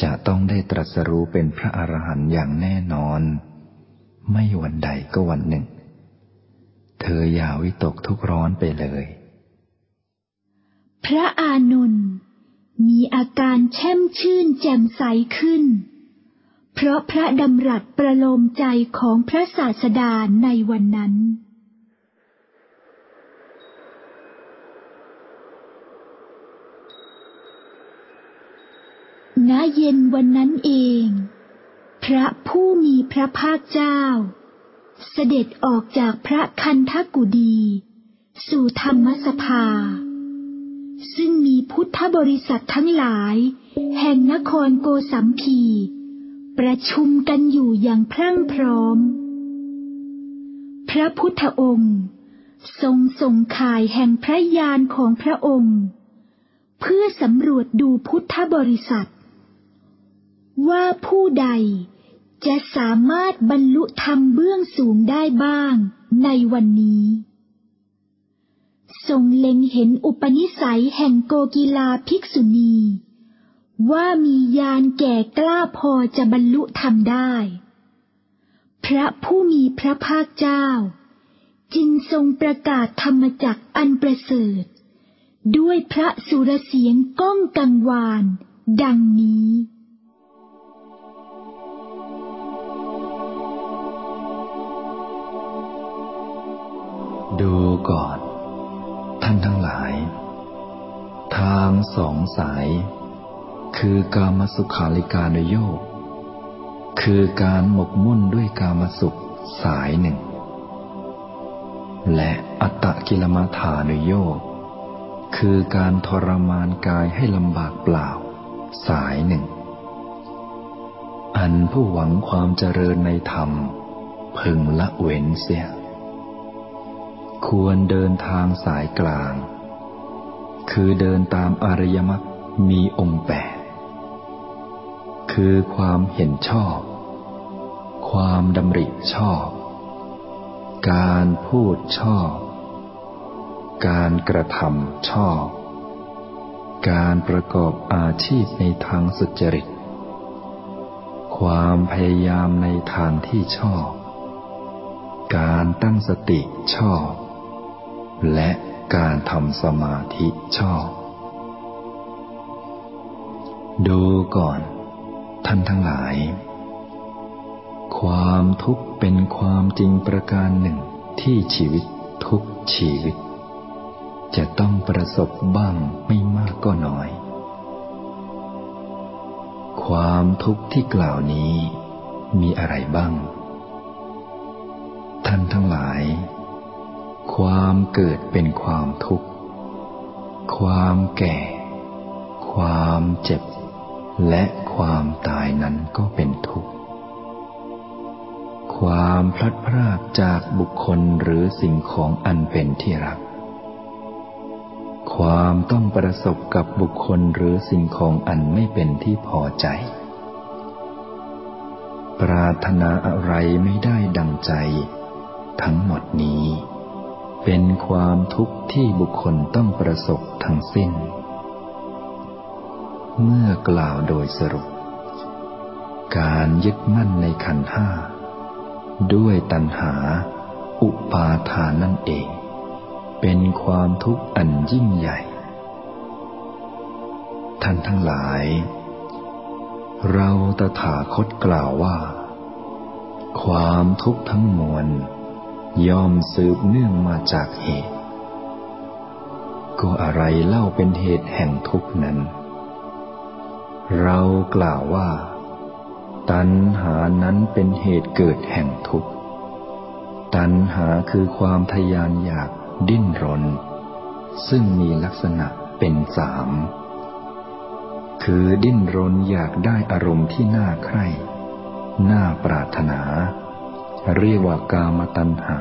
จะต้องได้ตรัสรู้เป็นพระอรหันต์อย่างแน่นอน ไม่วันใดก็วันหนึ่ง เธออย่าวิตกทุกร้อนไปเลย พระอานนท์มีอาการแช่มชื่นแจ่มใสขึ้น เพราะพระดำรัสประโลมใจของพระศาสดาในวันนั้น ณเย็นวันนั้นเอง พระผู้มีพระภาคเจ้า เสด็จออกจากพระคันธกุดี สู่ธรรมสภา ซึ่งมีพุทธบริษัททั้งหลาย แห่งนครโกสัมพี ประชุมกันอยู่อย่างพรั่งพร้อม พระพุทธองค์ ทรงส่งข่ายแห่งพระยานของพระองค์เพื่อสำรวจดูพุทธบริษัท ว่าผู้ใดจะสามารถบรรลุธรรมเบื้องสูงได้บ้างในวันนี้ทรงเล็งเห็นอุปนิสัยแห่งโกกีลาภิกษุณี ว่ามียานแก่กล้าพอจะบรรลุธรรมได้ พระผู้มีพระภาคเจ้า จึงทรงประกาศธรรมจักอันประเสริฐ ด้วยพระสุรเสียงก้องกังวาน ดังนี้ ดูก่อน ท่านทั้งหลาย ทางสองสาย คือกามสุขาลิกานโยกคือการหมกมุ่นด้วยกามสุขสายหนึ่ง และอัตตกิลมัฐานโยกคือการทรมานกายให้ลำบากเปล่า สายหนึ่ง อันผู้หวังความเจริญในธรรม พึงละเว้นเสีย ควรเดินทางสายกลาง คือเดินตามอริยมรรคมีองค์แปด คือความเห็นชอบ ความดำริชอบ การพูดชอบ การกระทำชอบ การประกอบอาชีพในทางสุจริต ความพยายามในทางที่ชอบ การตั้งสติชอบ และการทำสมาธิชอบ ดูก่อน ท่านทั้งหลาย ความทุกข์เป็นความจริงประการหนึ่งที่ชีวิตทุกชีวิต จะต้องประสบบ้างไม่มากก็น้อย ความทุกข์ที่กล่าวนี้มีอะไรบ้าง ท่านทั้งหลาย ความเกิดเป็นความทุกข์ ความแก่ ความเจ็บ และความตายนั้นก็เป็นทุกข์ ความพลัดพรากจากบุคคลหรือสิ่งของอันเป็นที่รัก ความต้องประสบกับบุคคลหรือสิ่งของอันไม่เป็นที่พอใจ ปรารถนาอะไรไม่ได้ดังใจ ทั้งหมดนี้ เป็นความทุกข์ที่บุคคลต้องประสบทั้งสิ้น เมื่อกล่าวโดยสรุป การยึดมั่นในขันห้า ด้วยตัณหา อุปาทานนั่นเอง เป็นความทุกข์อันยิ่งใหญ่ ท่านทั้งหลาย เราตถาคตกล่าวว่า ความทุกข์ทั้งมวล ย่อมสืบเนื่องมาจากเหตุ ก็อะไรเล่าเป็นเหตุแห่งทุกข์นั้น เรากล่าวว่า ตัณหานั้นเป็นเหตุเกิดแห่งทุกข์ ตัณหาคือความทยานอยากดิ้นรน ซึ่งมีลักษณะเป็นสาม คือดิ้นรนอยากได้อารมณ์ที่น่าใคร่ น่าปรารถนา เรียกว่ากามตัณหา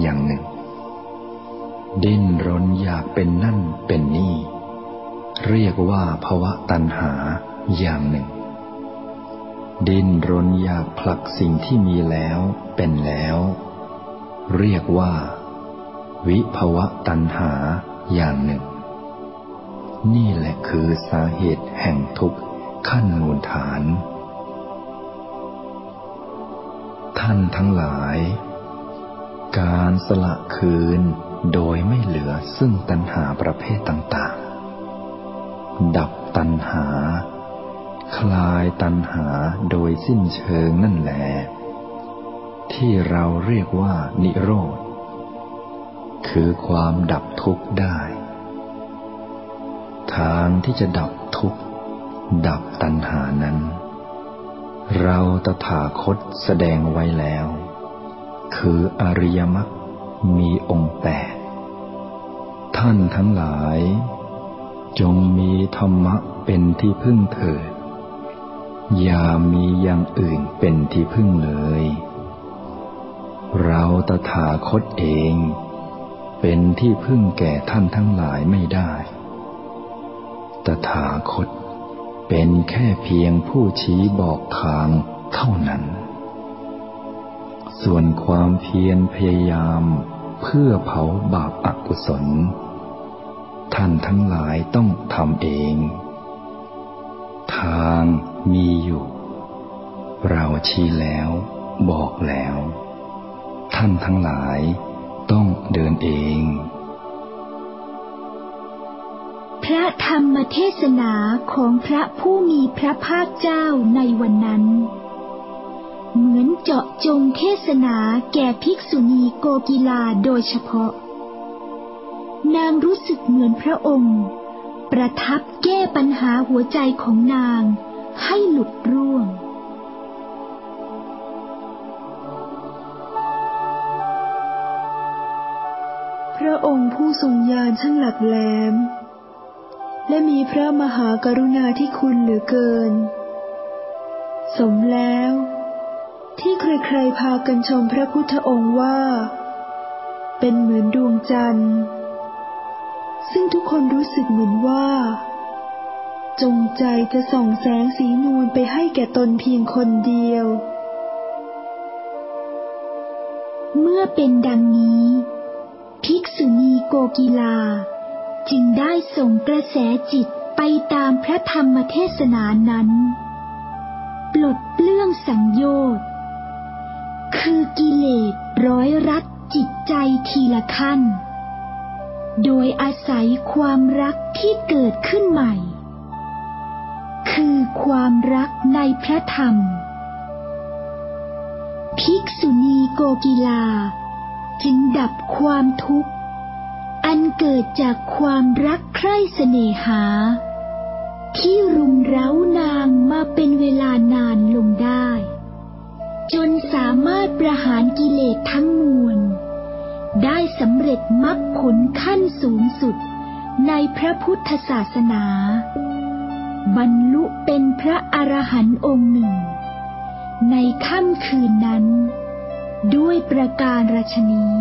อย่างหนึ่ง ดิ้นรนอยากเป็นนั่นเป็นนี่ เรียกว่าภวะตัณหาอย่างหนึ่ง ดิ้นรนอยากผลักสิ่งที่มีแล้วเป็นแล้ว เรียกว่า วิภวะตัณหาอย่างหนึ่ง นี่แหละคือสาเหตุแห่งทุกข์ขั้นมูลฐาน ท่านทั้งหลาย การสละคืนโดยไม่เหลือซึ่งตัณหาประเภทต่างๆ ดับตัณหา คลายตัณหาโดยสิ้นเชิงนั่นแหละที่เราเรียกว่านิโรธ คือความดับทุกข์ได้ ทางที่จะดับทุกข์ ดับตัณหานั้น เราตถาคตแสดงไว้แล้ว คืออริยมรรคมีองค์แปดท่านทั้งหลาย จงมีธรรมะเป็นที่พึ่งเถิด อย่ามีอย่างอื่นเป็นที่พึ่งเลย เราตถาคตเอง เป็นที่พึ่งแก่ท่านทั้งหลายไม่ได้ ตถาคต เป็นแค่เพียงผู้ชี้บอกทางเท่านั้น ส่วนความเพียรพยายามเพื่อเผาบาปอกุศล ท่านทั้งหลายต้องทำเอง ทางมีอยู่ เราชี้แล้วบอกแล้ว ท่านทั้งหลายต้องเดินเอง พระธรรมเทศนาของพระผู้มีพระภาคเจ้าในวันนั้น เหมือนเจาะจงเทศนาแก่ภิกษุณีโกกีลาโดยเฉพาะ นางรู้สึกเหมือนพระองค์ ประทับแก้ปัญหาหัวใจของนางให้หลุดร่วงพระองค์ผู้ทรงญาณช่างหลักแหลม และมีพระมหากรุณาธิคุณเหลือเกิน สมแล้ว ที่ใครๆพากันชมพระพุทธองค์ว่า เป็นเหมือนดวงจันทร์ ซึ่งทุกคนรู้สึกเหมือนว่า จงใจจะส่องแสงสีนูนไปให้แก่ตนเพียงคนเดียว เมื่อเป็นดังนี้ ภิกษุณีโกกีลา จึงได้ส่งกระแสจิตไปตามพระธรรมเทศนานั้น ปลดเปลื้องสังโยชน์คือกิเลสร้อยรัดจิตใจทีละขั้น โดยอาศัยความรักที่เกิดขึ้นใหม่ คือความรักในพระธรรม ภิกษุณีโกกีลา จึงดับความทุกข์ อันเกิดจากความรักใคร่เสน่หา ที่รุมเร้านางมาเป็นเวลานานลงได้ จนสามารถประหารกิเลสทั้งมวล ได้สำเร็จมรรคผลขั้นสูงสุดในพระพุทธศาสนา บรรลุเป็นพระอรหันต์องค์หนึ่ง ในค่ำคืนนั้น ด้วยประการราชนี้